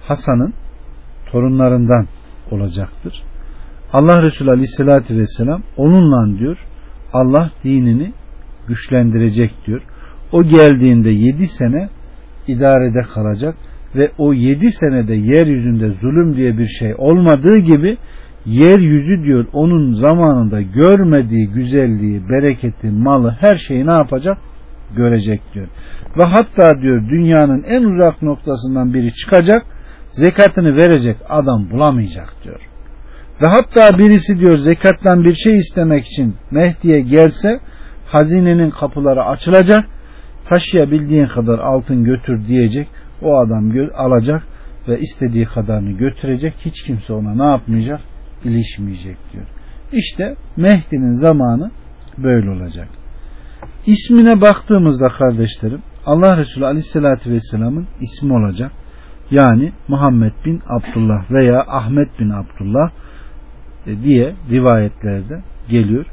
Hasan'ın torunlarından olacaktır. Allah Resulü Aleyhisselatü Vesselam onunla diyor Allah dinini güçlendirecek diyor. O geldiğinde yedi sene idarede kalacak ve o yedi senede yeryüzünde zulüm diye bir şey olmadığı gibi yeryüzü diyor onun zamanında görmediği güzelliği, bereketi, malı her şeyi ne yapacak? Görecek diyor. Ve hatta diyor dünyanın en uzak noktasından biri çıkacak zekatını verecek adam bulamayacak diyor. Ve hatta birisi diyor zekattan bir şey istemek için Mehdi'ye gelse hazinenin kapıları açılacak taşıyabildiğin kadar altın götür diyecek o adam alacak ve istediği kadarını götürecek hiç kimse ona ne yapmayacak ilişmeyecek diyor. İşte Mehdi'nin zamanı böyle olacak. İsmine baktığımızda kardeşlerim Allah Resulü Aleyhisselatü Vesselam'ın ismi olacak. Yani Muhammed bin Abdullah veya Ahmet bin Abdullah e, diye rivayetlerde geliyor.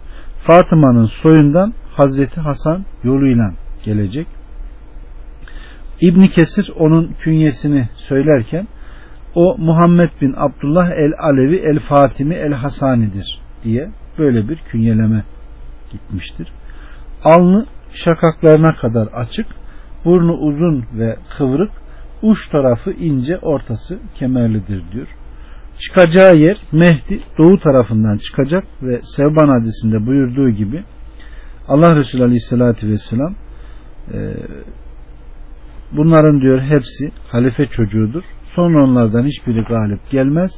Fatıma'nın soyundan Hazreti Hasan yoluyla gelecek. İbni Kesir onun künyesini söylerken o Muhammed bin Abdullah el Alevi el Fatimi el Hasani'dir diye böyle bir künyeleme gitmiştir. Alnı şakaklarına kadar açık, burnu uzun ve kıvrık, uç tarafı ince, ortası kemerlidir diyor. Çıkacağı yer Mehdi doğu tarafından çıkacak ve Sevban hadisinde buyurduğu gibi Allah Resulü Aleyhisselatü Vesselam e, bunların diyor hepsi halife çocuğudur. Sonra onlardan hiçbiri galip gelmez.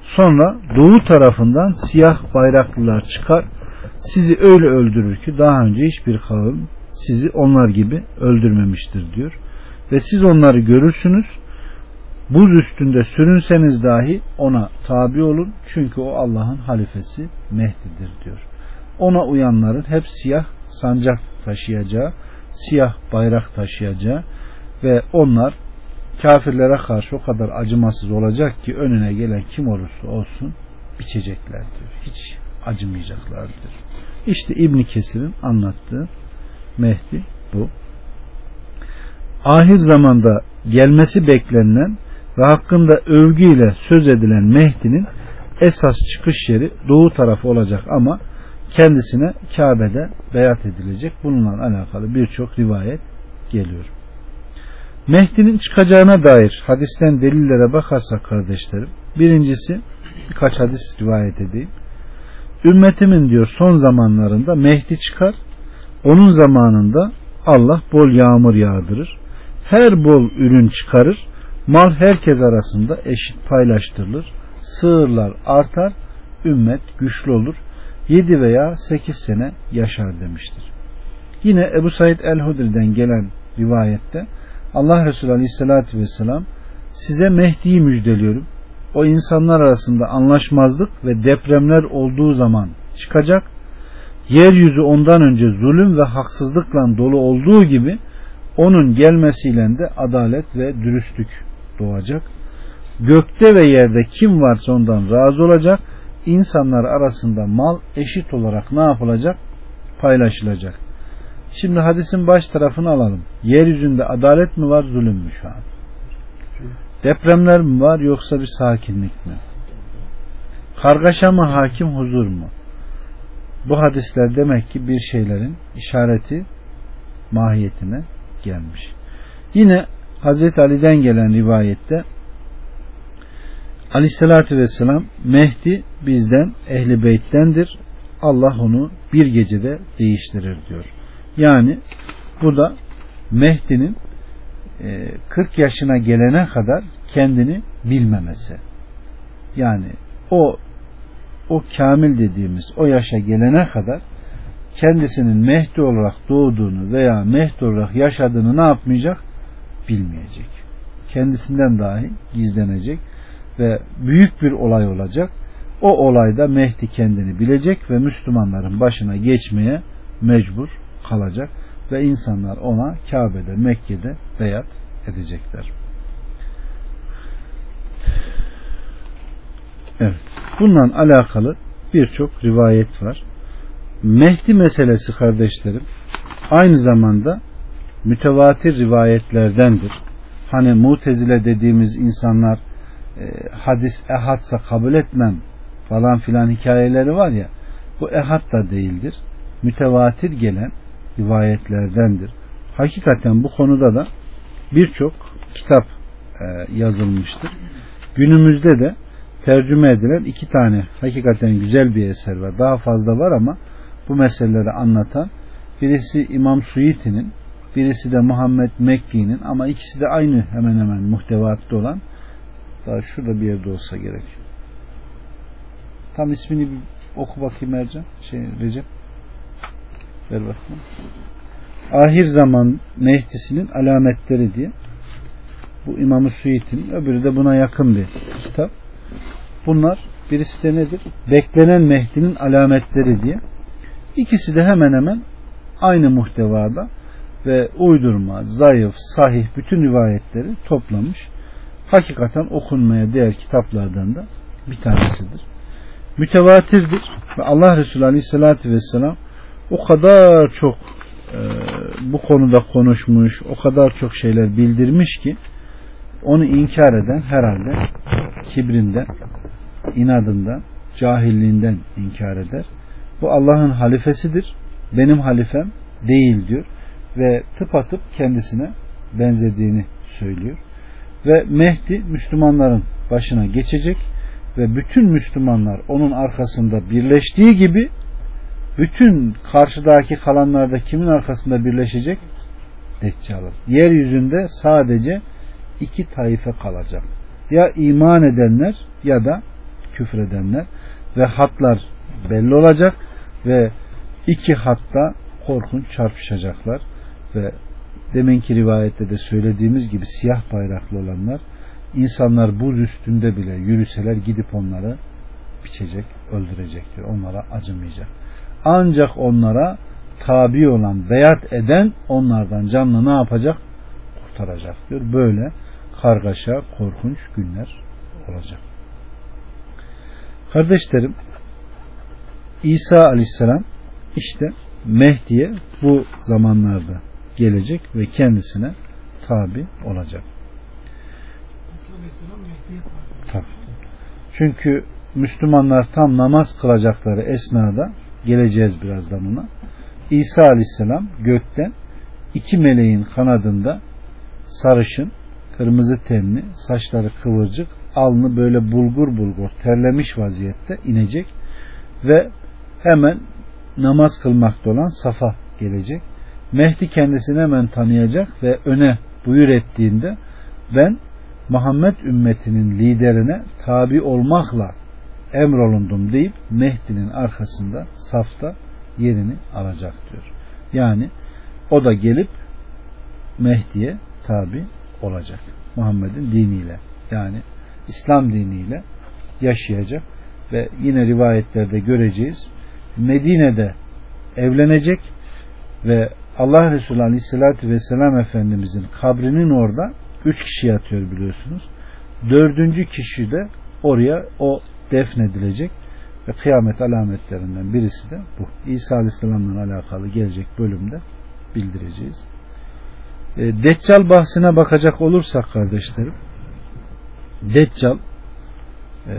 Sonra doğu tarafından siyah bayraklılar çıkar. Sizi öyle öldürür ki daha önce hiçbir kavim sizi onlar gibi öldürmemiştir diyor. Ve siz onları görürsünüz. Buz üstünde sürünseniz dahi ona tabi olun. Çünkü o Allah'ın halifesi Mehdi'dir diyor. Ona uyanların hep siyah sancak taşıyacağı, siyah bayrak taşıyacağı ve onlar kafirlere karşı o kadar acımasız olacak ki önüne gelen kim olursa olsun biçecekler diyor. Hiç acımayacaklardır. İşte İbn Kesir'in anlattığı Mehdi bu. Ahir zamanda gelmesi beklenilen ve hakkında övgüyle söz edilen Mehdi'nin esas çıkış yeri doğu tarafı olacak ama kendisine Kabe'de beyat edilecek. Bununla alakalı birçok rivayet geliyor. Mehdi'nin çıkacağına dair hadisten delillere bakarsak kardeşlerim, birincisi birkaç hadis rivayet edeyim. Ümmetimin diyor son zamanlarında Mehdi çıkar, onun zamanında Allah bol yağmur yağdırır, her bol ürün çıkarır, mal herkes arasında eşit paylaştırılır, sığırlar artar, ümmet güçlü olur, 7 veya 8 sene yaşar demiştir. Yine Ebu Said el-Hudri'den gelen rivayette Allah Resulü Aleyhisselatü Vesselam size Mehdi'yi müjdeliyorum. O insanlar arasında anlaşmazlık ve depremler olduğu zaman çıkacak. Yeryüzü ondan önce zulüm ve haksızlıkla dolu olduğu gibi onun gelmesiyle de adalet ve dürüstlük doğacak. Gökte ve yerde kim varsa ondan razı olacak. İnsanlar arasında mal eşit olarak ne yapılacak? Paylaşılacak. Şimdi hadisin baş tarafını alalım. Yeryüzünde adalet mi var, zulüm mü şu an? Depremler mi var yoksa bir sakinlik mi? Kargaşa mı hakim huzur mu? Bu hadisler demek ki bir şeylerin işareti mahiyetine gelmiş. Yine Hazreti Ali'den gelen rivayette Aleyhissalatü Vesselam Mehdi bizden ehli beyttendir. Allah onu bir gecede değiştirir diyor. Yani bu da Mehdi'nin 40 e, yaşına gelene kadar kendini bilmemesi. Yani o o kamil dediğimiz o yaşa gelene kadar kendisinin Mehdi olarak doğduğunu veya Mehdi olarak yaşadığını ne yapmayacak? Bilmeyecek. Kendisinden dahi gizlenecek ve büyük bir olay olacak. o olayda Mehdi kendini bilecek ve Müslümanların başına geçmeye mecbur kalacak ve insanlar ona Kabe'de, Mekke'de beyat edecekler. Evet. Bununla alakalı birçok rivayet var. Mehdi meselesi kardeşlerim aynı zamanda mütevatir rivayetlerdendir. Hani mutezile dediğimiz insanlar e, hadis ehadsa kabul etmem falan filan hikayeleri var ya bu ehad da değildir. Mütevatir gelen rivayetlerdendir. Hakikaten bu konuda da birçok kitap e, yazılmıştır. Günümüzde de tercüme edilen iki tane hakikaten güzel bir eser var. Daha fazla var ama meseleleri anlatan birisi İmam Suyiti'nin birisi de Muhammed Mekki'nin ama ikisi de aynı hemen hemen muhtevatta olan daha şurada bir yerde olsa gerek. Tam ismini bir oku bakayım Ercan. Şey, Recep. Ver bakayım. Ahir zaman Mehdi'sinin alametleri diye. Bu İmam-ı Suyit'in öbürü de buna yakın bir kitap. Bunlar birisi de nedir? Beklenen Mehdi'nin alametleri diye. İkisi de hemen hemen aynı muhtevada ve uydurma, zayıf, sahih bütün rivayetleri toplamış. Hakikaten okunmaya değer kitaplardan da bir tanesidir. Mütevatirdir ve Allah Resulü Aleyhisselatü Vesselam o kadar çok e, bu konuda konuşmuş, o kadar çok şeyler bildirmiş ki onu inkar eden herhalde kibrinden, inadından, cahilliğinden inkar eder. Bu Allah'ın halifesidir. Benim halifem değil diyor ve tıpatıp kendisine benzediğini söylüyor. Ve Mehdi Müslümanların başına geçecek ve bütün Müslümanlar onun arkasında birleştiği gibi bütün karşıdaki kalanlarda kimin arkasında birleşecek? Deccal'ın. Yeryüzünde sadece iki taife kalacak. Ya iman edenler ya da küfredenler ve hatlar belli olacak ve iki hatta korkunç çarpışacaklar ve deminki rivayette de söylediğimiz gibi siyah bayraklı olanlar insanlar buz üstünde bile yürüseler gidip onları biçecek, öldürecektir. Onlara acımayacak. Ancak onlara tabi olan, beyat eden onlardan canlı ne yapacak? Kurtaracak diyor. Böyle kargaşa, korkunç günler olacak. Kardeşlerim, İsa aleyhisselam işte Mehdi'ye bu zamanlarda gelecek ve kendisine tabi olacak. Tabi. Çünkü Müslümanlar tam namaz kılacakları esnada geleceğiz birazdan ona. İsa aleyhisselam gökten iki meleğin kanadında sarışın, kırmızı tenli, saçları kıvırcık, alnı böyle bulgur bulgur terlemiş vaziyette inecek ve hemen namaz kılmakta olan Safa gelecek. Mehdi kendisini hemen tanıyacak ve öne buyur ettiğinde ben Muhammed ümmetinin liderine tabi olmakla emrolundum deyip Mehdi'nin arkasında safta yerini alacak diyor. Yani o da gelip Mehdi'ye tabi olacak. Muhammed'in diniyle yani İslam diniyle yaşayacak ve yine rivayetlerde göreceğiz. Medine'de evlenecek ve Allah Resulü Aleyhisselatü Vesselam Efendimizin kabrinin orada üç kişi yatıyor biliyorsunuz. Dördüncü kişi de oraya o defnedilecek ve kıyamet alametlerinden birisi de bu. İsa Aleyhisselam'la alakalı gelecek bölümde bildireceğiz. E, Deccal bahsine bakacak olursak kardeşlerim Deccal e,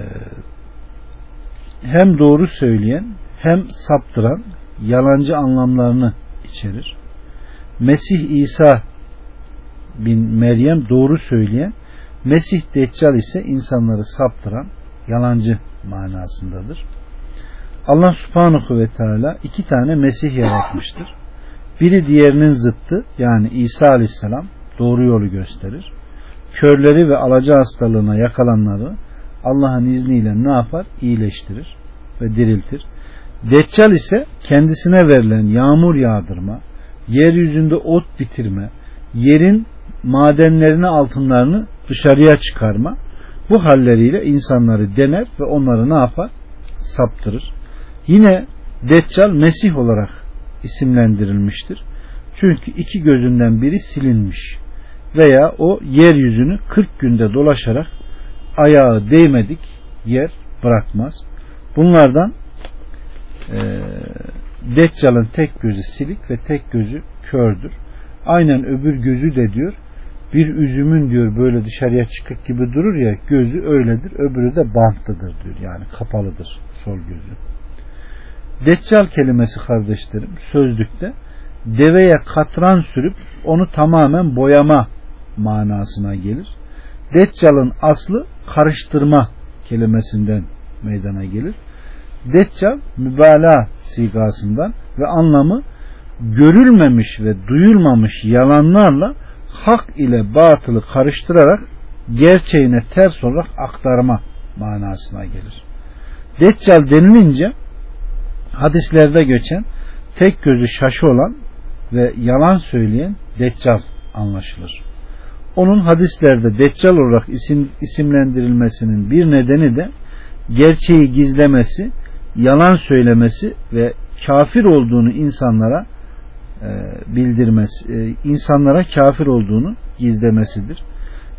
hem doğru söyleyen hem saptıran yalancı anlamlarını içerir. Mesih İsa bin Meryem doğru söyleyen, Mesih Deccal ise insanları saptıran yalancı manasındadır. Allah subhanahu ve teala iki tane Mesih yaratmıştır. Biri diğerinin zıttı yani İsa aleyhisselam doğru yolu gösterir. Körleri ve alaca hastalığına yakalanları Allah'ın izniyle ne yapar? İyileştirir ve diriltir. Deccal ise kendisine verilen yağmur yağdırma, yeryüzünde ot bitirme, yerin madenlerini altınlarını dışarıya çıkarma bu halleriyle insanları dener ve onları ne yapar? saptırır. Yine Deccal Mesih olarak isimlendirilmiştir. Çünkü iki gözünden biri silinmiş veya o yeryüzünü 40 günde dolaşarak ayağı değmedik yer bırakmaz. Bunlardan e, Deccal'ın tek gözü silik ve tek gözü kördür. Aynen öbür gözü de diyor bir üzümün diyor böyle dışarıya çıkık gibi durur ya gözü öyledir öbürü de bantlıdır diyor yani kapalıdır sol gözü. Deccal kelimesi kardeşlerim sözlükte deveye katran sürüp onu tamamen boyama manasına gelir. Deccal'ın aslı karıştırma kelimesinden meydana gelir. Deccal mübalağa sigasından ve anlamı görülmemiş ve duyulmamış yalanlarla hak ile batılı karıştırarak gerçeğine ters olarak aktarma manasına gelir. Deccal denilince hadislerde geçen tek gözü şaşı olan ve yalan söyleyen Deccal anlaşılır. Onun hadislerde Deccal olarak isim, isimlendirilmesinin bir nedeni de gerçeği gizlemesi, yalan söylemesi ve kafir olduğunu insanlara e, bildirmesi, e, insanlara kafir olduğunu gizlemesidir.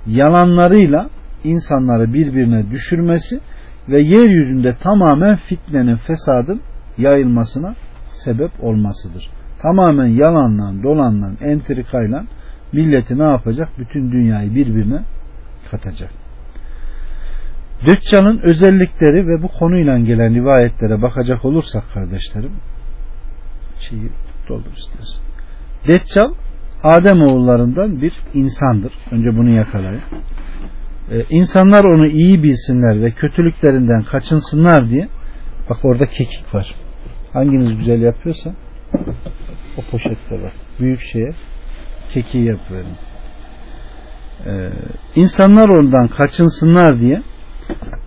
Yalanlarıyla insanları birbirine düşürmesi ve yeryüzünde tamamen fitnenin, fesadın yayılmasına sebep olmasıdır. Tamamen yalanla, dolanla, entrikayla milleti ne yapacak? Bütün dünyayı birbirine katacak. Deccal'ın özellikleri ve bu konuyla gelen rivayetlere bakacak olursak kardeşlerim şeyi doldur istiyorsun. Deccal Adem oğullarından bir insandır. Önce bunu yakalayın. Ee, insanlar onu iyi bilsinler ve kötülüklerinden kaçınsınlar diye bak orada kekik var. Hanginiz güzel yapıyorsa o poşette var. Büyük şeye kekiği yapıverin. Ee, insanlar ondan kaçınsınlar diye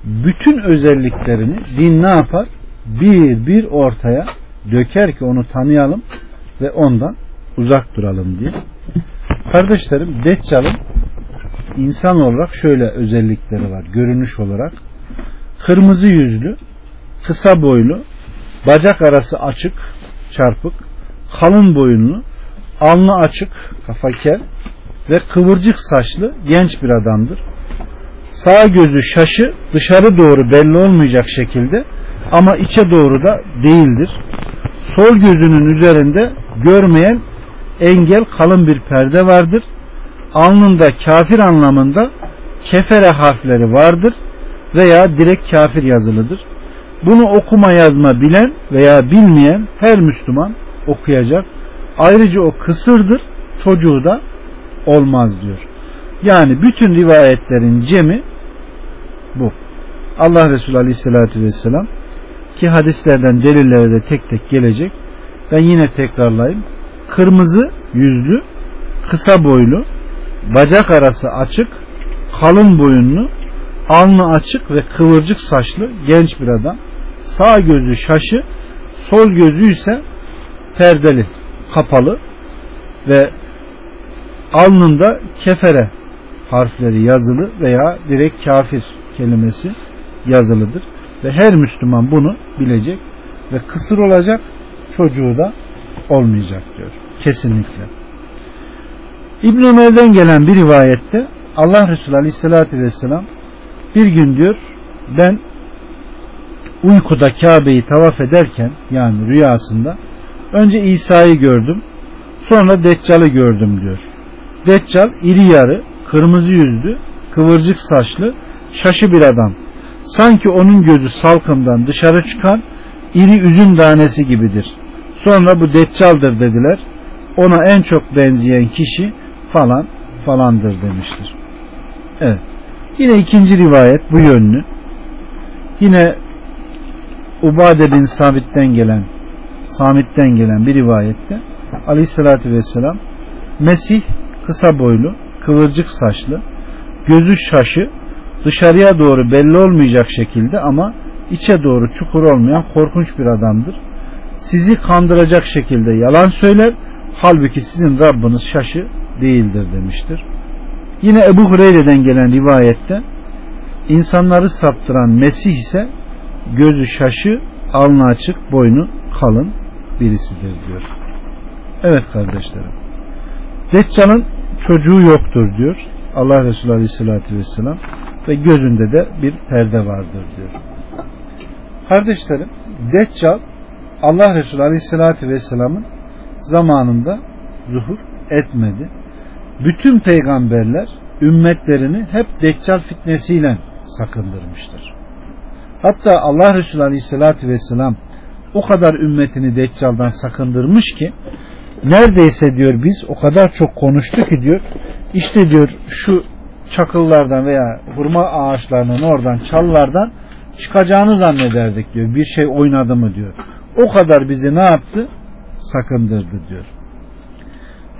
bütün özelliklerini din ne yapar? Bir bir ortaya döker ki onu tanıyalım ve ondan uzak duralım diye. Kardeşlerim Deccal'ın insan olarak şöyle özellikleri var. Görünüş olarak kırmızı yüzlü, kısa boylu, bacak arası açık, çarpık, kalın boyunlu, alnı açık, kafa kel ve kıvırcık saçlı genç bir adamdır. Sağ gözü şaşı dışarı doğru belli olmayacak şekilde ama içe doğru da değildir. Sol gözünün üzerinde görmeyen engel kalın bir perde vardır. Alnında kafir anlamında kefere harfleri vardır veya direkt kafir yazılıdır. Bunu okuma yazma bilen veya bilmeyen her Müslüman okuyacak. Ayrıca o kısırdır, çocuğu da olmaz diyor. Yani bütün rivayetlerin cemi bu. Allah Resulü Aleyhisselatü Vesselam ki hadislerden delilleri de tek tek gelecek. Ben yine tekrarlayayım. Kırmızı yüzlü, kısa boylu, bacak arası açık, kalın boyunlu, alnı açık ve kıvırcık saçlı genç bir adam. Sağ gözü şaşı, sol gözü ise perdeli, kapalı ve alnında kefere harfleri yazılı veya direkt kafir kelimesi yazılıdır. Ve her Müslüman bunu bilecek ve kısır olacak çocuğu da olmayacak diyor. Kesinlikle. İbn Ömer'den gelen bir rivayette Allah Resulü Aleyhisselatü Vesselam bir gün diyor ben uykuda Kabe'yi tavaf ederken yani rüyasında önce İsa'yı gördüm sonra Deccal'ı gördüm diyor. Deccal iri yarı kırmızı yüzlü kıvırcık saçlı şaşı bir adam sanki onun gözü salkımdan dışarı çıkan iri üzüm tanesi gibidir. Sonra bu deccaldır dediler. Ona en çok benzeyen kişi falan falandır demiştir. Evet. Yine ikinci rivayet bu yönlü. Yine Ubade bin Sabit'ten gelen Samit'ten gelen bir rivayette Aleyhisselatü Vesselam Mesih kısa boylu, kıvırcık saçlı, gözü şaşı, dışarıya doğru belli olmayacak şekilde ama içe doğru çukur olmayan korkunç bir adamdır. Sizi kandıracak şekilde yalan söyler, halbuki sizin Rabbiniz şaşı değildir demiştir. Yine Ebu Hureyre'den gelen rivayette insanları saptıran Mesih ise gözü şaşı, alnı açık, boynu kalın birisidir diyor. Evet kardeşlerim. Deccal'ın çocuğu yoktur diyor. Allah Resulü Aleyhisselatü Vesselam ve gözünde de bir perde vardır diyor. Kardeşlerim Deccal Allah Resulü Aleyhisselatü Vesselam'ın zamanında zuhur etmedi. Bütün peygamberler ümmetlerini hep Deccal fitnesiyle sakındırmıştır. Hatta Allah Resulü Aleyhisselatü Vesselam o kadar ümmetini Deccal'dan sakındırmış ki neredeyse diyor biz o kadar çok konuştu ki diyor işte diyor şu çakıllardan veya hurma ağaçlarının oradan çallardan çıkacağını zannederdik diyor. Bir şey oynadı mı diyor. O kadar bizi ne yaptı? Sakındırdı diyor.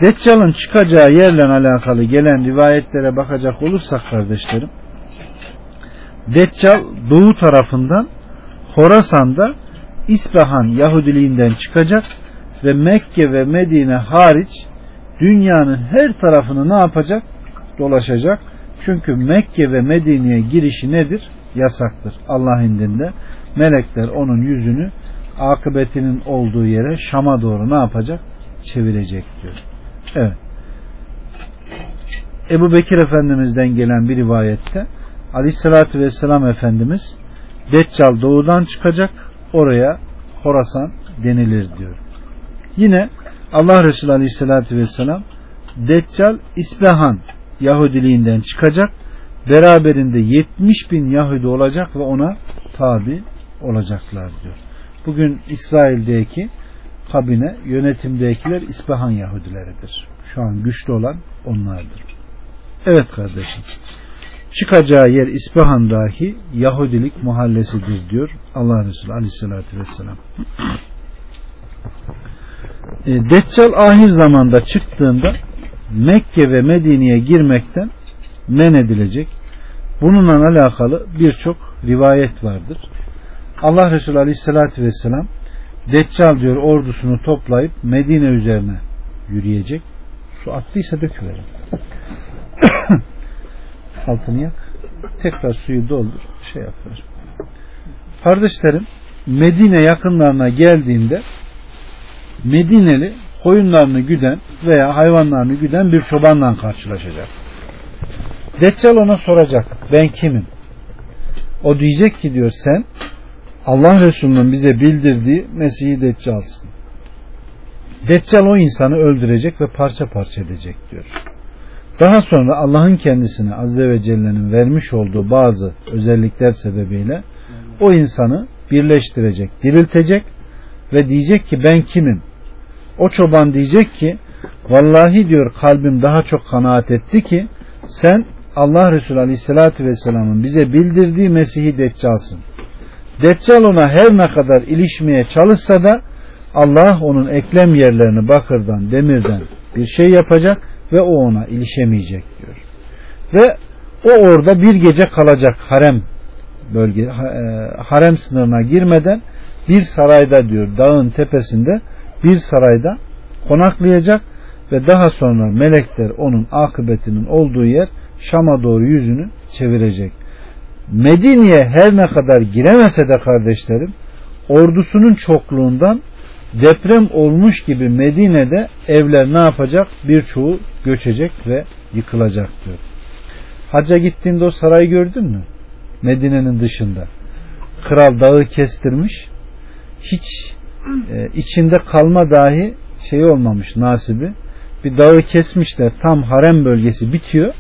Deccal'ın çıkacağı yerle alakalı gelen rivayetlere bakacak olursak kardeşlerim Deccal doğu tarafından Horasan'da İsfahan Yahudiliğinden çıkacak ve Mekke ve Medine hariç dünyanın her tarafını ne yapacak? Dolaşacak. Çünkü Mekke ve Medine'ye girişi nedir? Yasaktır. Allah indinde melekler onun yüzünü akıbetinin olduğu yere Şam'a doğru ne yapacak? Çevirecek diyor. Evet. Ebu Bekir Efendimiz'den gelen bir rivayette Aleyhisselatü Vesselam Efendimiz Deccal doğudan çıkacak oraya Horasan denilir diyor. Yine Allah Resulü Aleyhisselatü Vesselam Deccal İsbehan Yahudiliğinden çıkacak beraberinde 70 bin Yahudi olacak ve ona tabi olacaklar diyor. Bugün İsrail'deki kabine yönetimdekiler İspahan Yahudileridir. Şu an güçlü olan onlardır. Evet kardeşim. Çıkacağı yer İspahan dahi Yahudilik mahallesidir diyor Allah Resulü Aleyhisselatü Vesselam. E, Deccal ahir zamanda çıktığında Mekke ve Medine'ye girmekten men edilecek. Bununla alakalı birçok rivayet vardır. Allah Resulü Aleyhisselatü Vesselam Deccal diyor ordusunu toplayıp Medine üzerine yürüyecek. Su attıysa döküverin. Altını yak. Tekrar suyu doldur. Şey yapar. Kardeşlerim Medine yakınlarına geldiğinde Medineli koyunlarını güden veya hayvanlarını güden bir çobanla karşılaşacak. Deccal ona soracak. Ben kimim? O diyecek ki diyor sen Allah Resulü'nün bize bildirdiği Mesih-i Deccal'sın. Deccal o insanı öldürecek ve parça parça edecek diyor. Daha sonra Allah'ın kendisine Azze ve Celle'nin vermiş olduğu bazı özellikler sebebiyle o insanı birleştirecek, diriltecek ve diyecek ki ben kimim? O çoban diyecek ki vallahi diyor kalbim daha çok kanaat etti ki sen Allah Resulü Aleyhisselatü Vesselam'ın bize bildirdiği Mesih'i Deccal'sın. Deccal ona her ne kadar ilişmeye çalışsa da Allah onun eklem yerlerini bakırdan, demirden bir şey yapacak ve o ona ilişemeyecek diyor. Ve o orada bir gece kalacak harem bölge e, harem sınırına girmeden bir sarayda diyor dağın tepesinde bir sarayda konaklayacak ve daha sonra melekler onun akıbetinin olduğu yer Şam'a doğru yüzünü çevirecek. Medine'ye her ne kadar giremese de kardeşlerim ordusunun çokluğundan deprem olmuş gibi Medine'de evler ne yapacak? Birçoğu göçecek ve yıkılacak diyor. Hacca gittiğinde o sarayı gördün mü? Medine'nin dışında. Kral dağı kestirmiş. Hiç e, içinde kalma dahi şey olmamış nasibi. Bir dağı kesmişler. Tam harem bölgesi bitiyor.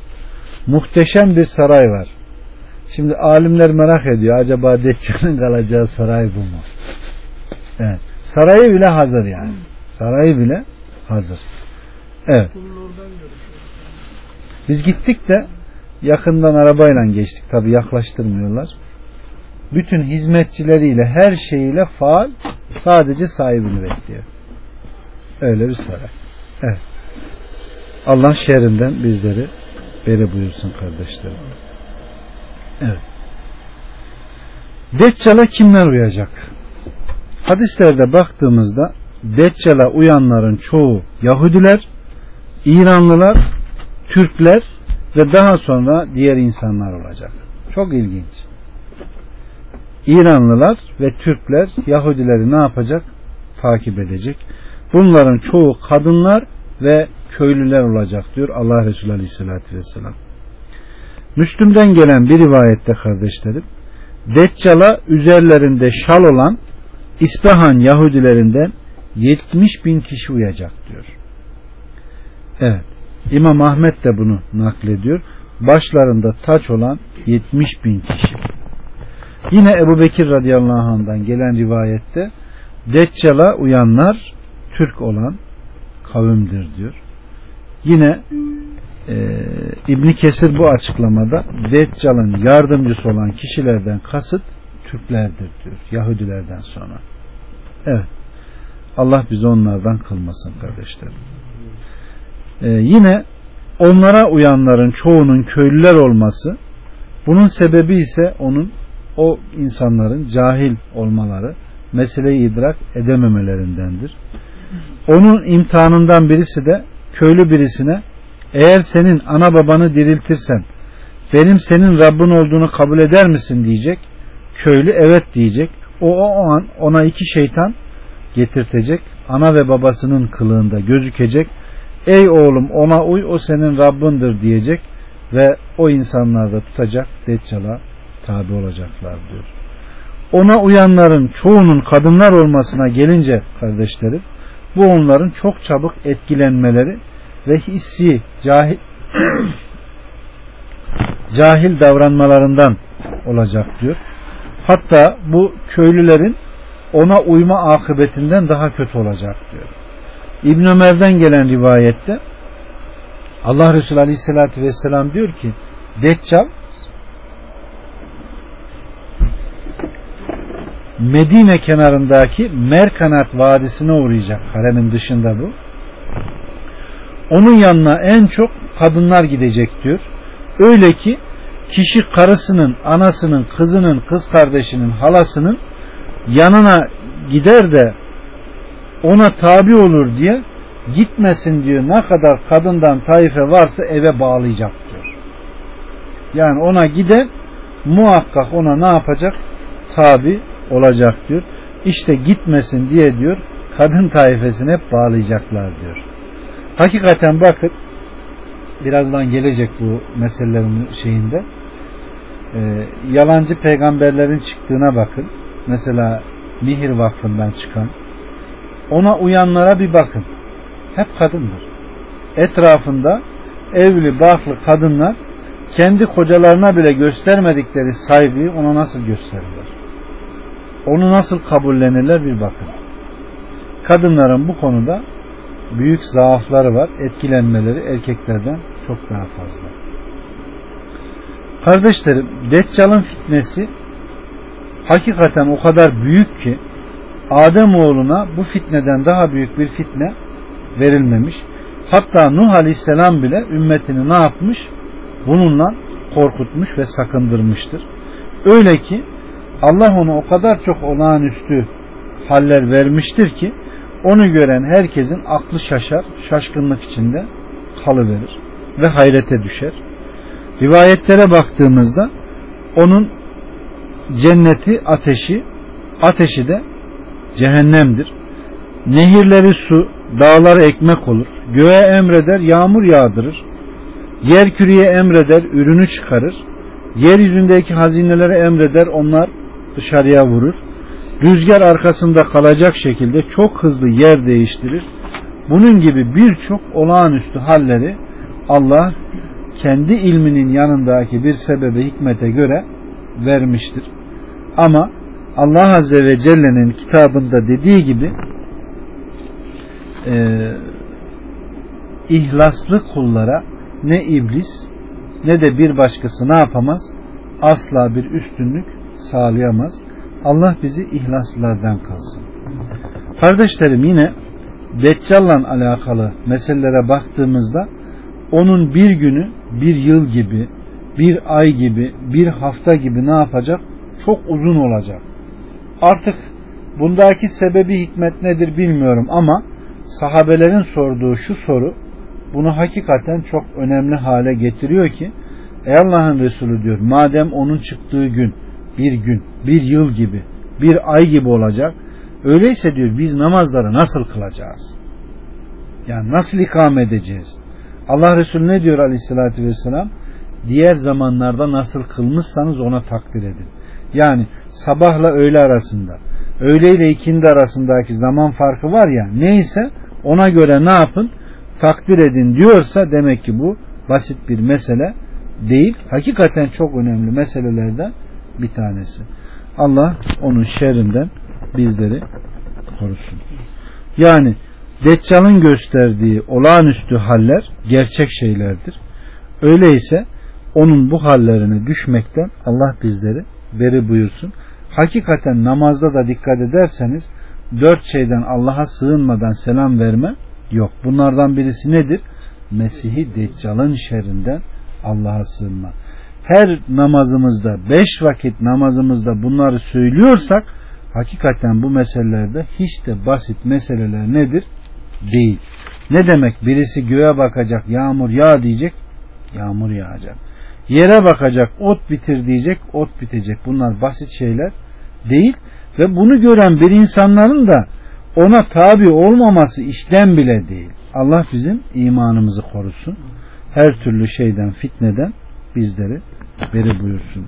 Muhteşem bir saray var. Şimdi alimler merak ediyor. Acaba Deccal'ın kalacağı saray bu mu? Evet. Sarayı bile hazır yani. Sarayı bile hazır. Evet. Biz gittik de yakından arabayla geçtik. Tabi yaklaştırmıyorlar. Bütün hizmetçileriyle her şeyiyle faal sadece sahibini bekliyor. Öyle bir saray. Evet. Allah şerrinden bizleri beri buyursun kardeşlerim. Evet. Deccal'a kimler uyacak? Hadislerde baktığımızda Deccal'a uyanların çoğu Yahudiler, İranlılar, Türkler ve daha sonra diğer insanlar olacak. Çok ilginç. İranlılar ve Türkler Yahudileri ne yapacak? Takip edecek. Bunların çoğu kadınlar ve köylüler olacak diyor Allah Resulü Aleyhisselatü Vesselam. Müslüm'den gelen bir rivayette kardeşlerim Deccal'a üzerlerinde şal olan İspahan Yahudilerinden 70 bin kişi uyacak diyor. Evet. İmam Ahmet de bunu naklediyor. Başlarında taç olan 70 bin kişi. Yine Ebu Bekir radıyallahu anh'dan gelen rivayette Deccal'a uyanlar Türk olan kavimdir diyor. Yine e, İbni Kesir bu açıklamada Deccal'ın yardımcısı olan kişilerden kasıt Türklerdir diyor. Yahudilerden sonra. Evet. Allah bizi onlardan kılmasın kardeşlerim. Ee, yine onlara uyanların çoğunun köylüler olması bunun sebebi ise onun o insanların cahil olmaları meseleyi idrak edememelerindendir. Onun imtihanından birisi de köylü birisine eğer senin ana babanı diriltirsen benim senin Rabbin olduğunu kabul eder misin diyecek. Köylü evet diyecek. O, o, an ona iki şeytan getirtecek. Ana ve babasının kılığında gözükecek. Ey oğlum ona uy o senin Rabbindir diyecek ve o insanlar da tutacak Deccal'a tabi olacaklar diyor. Ona uyanların çoğunun kadınlar olmasına gelince kardeşlerim bu onların çok çabuk etkilenmeleri ve hissi cahil cahil davranmalarından olacak diyor. Hatta bu köylülerin ona uyma akıbetinden daha kötü olacak diyor. İbn Ömer'den gelen rivayette Allah Resulü Aleyhisselatü Vesselam diyor ki Deccal Medine kenarındaki Merkanat Vadisi'ne uğrayacak. Haremin dışında bu. Onun yanına en çok kadınlar gidecek diyor. Öyle ki kişi karısının, anasının, kızının, kız kardeşinin, halasının yanına gider de ona tabi olur diye gitmesin diyor. Ne kadar kadından taife varsa eve bağlayacak diyor. Yani ona giden muhakkak ona ne yapacak? Tabi olacak diyor. İşte gitmesin diye diyor kadın taifesini bağlayacaklar diyor. Hakikaten bakın birazdan gelecek bu meselelerin şeyinde e, yalancı peygamberlerin çıktığına bakın. Mesela Mihir Vakfı'ndan çıkan ona uyanlara bir bakın. Hep kadındır. Etrafında evli, barklı kadınlar kendi kocalarına bile göstermedikleri saygıyı ona nasıl gösterirler? Onu nasıl kabullenirler bir bakın. Kadınların bu konuda büyük zaafları var. Etkilenmeleri erkeklerden çok daha fazla. Kardeşlerim, Deccal'ın fitnesi hakikaten o kadar büyük ki Adem oğluna bu fitneden daha büyük bir fitne verilmemiş. Hatta Nuh Aleyhisselam bile ümmetini ne yapmış? Bununla korkutmuş ve sakındırmıştır. Öyle ki Allah onu o kadar çok olağanüstü haller vermiştir ki onu gören herkesin aklı şaşar, şaşkınlık içinde kalıverir ve hayrete düşer. Rivayetlere baktığımızda onun cenneti ateşi, ateşi de cehennemdir. Nehirleri su, dağları ekmek olur. Göğe emreder, yağmur yağdırır. Yer küreye emreder, ürünü çıkarır. Yeryüzündeki hazinelere emreder, onlar dışarıya vurur. Rüzgar arkasında kalacak şekilde çok hızlı yer değiştirir. Bunun gibi birçok olağanüstü halleri Allah kendi ilminin yanındaki bir sebebe hikmete göre vermiştir. Ama Allah Azze ve Celle'nin kitabında dediği gibi e, ihlaslı kullara ne iblis ne de bir başkası ne yapamaz? Asla bir üstünlük sağlayamaz. Allah bizi ihlaslılardan kılsın. Kardeşlerim yine Deccal'la alakalı meselelere baktığımızda onun bir günü bir yıl gibi, bir ay gibi, bir hafta gibi ne yapacak? Çok uzun olacak. Artık bundaki sebebi hikmet nedir bilmiyorum ama sahabelerin sorduğu şu soru bunu hakikaten çok önemli hale getiriyor ki Ey Allah'ın Resulü diyor madem onun çıktığı gün bir gün bir yıl gibi, bir ay gibi olacak. Öyleyse diyor biz namazları nasıl kılacağız? Yani nasıl ikame edeceğiz? Allah Resulü ne diyor aleyhissalatü vesselam? Diğer zamanlarda nasıl kılmışsanız ona takdir edin. Yani sabahla öğle arasında, öğle ile ikindi arasındaki zaman farkı var ya neyse ona göre ne yapın? Takdir edin diyorsa demek ki bu basit bir mesele değil. Hakikaten çok önemli meselelerden bir tanesi. Allah onun şerrinden bizleri korusun. Yani Deccal'ın gösterdiği olağanüstü haller gerçek şeylerdir. Öyleyse onun bu hallerine düşmekten Allah bizleri beri buyursun. Hakikaten namazda da dikkat ederseniz dört şeyden Allah'a sığınmadan selam verme yok. Bunlardan birisi nedir? Mesih'i Deccal'ın şerrinden Allah'a sığınma. Her namazımızda, beş vakit namazımızda bunları söylüyorsak hakikaten bu meselelerde hiç de basit meseleler nedir? Değil. Ne demek? Birisi göğe bakacak, yağmur yağ diyecek, yağmur yağacak. Yere bakacak, ot bitir diyecek, ot bitecek. Bunlar basit şeyler değil ve bunu gören bir insanların da ona tabi olmaması işten bile değil. Allah bizim imanımızı korusun. Her türlü şeyden, fitneden bizleri beri buyursun.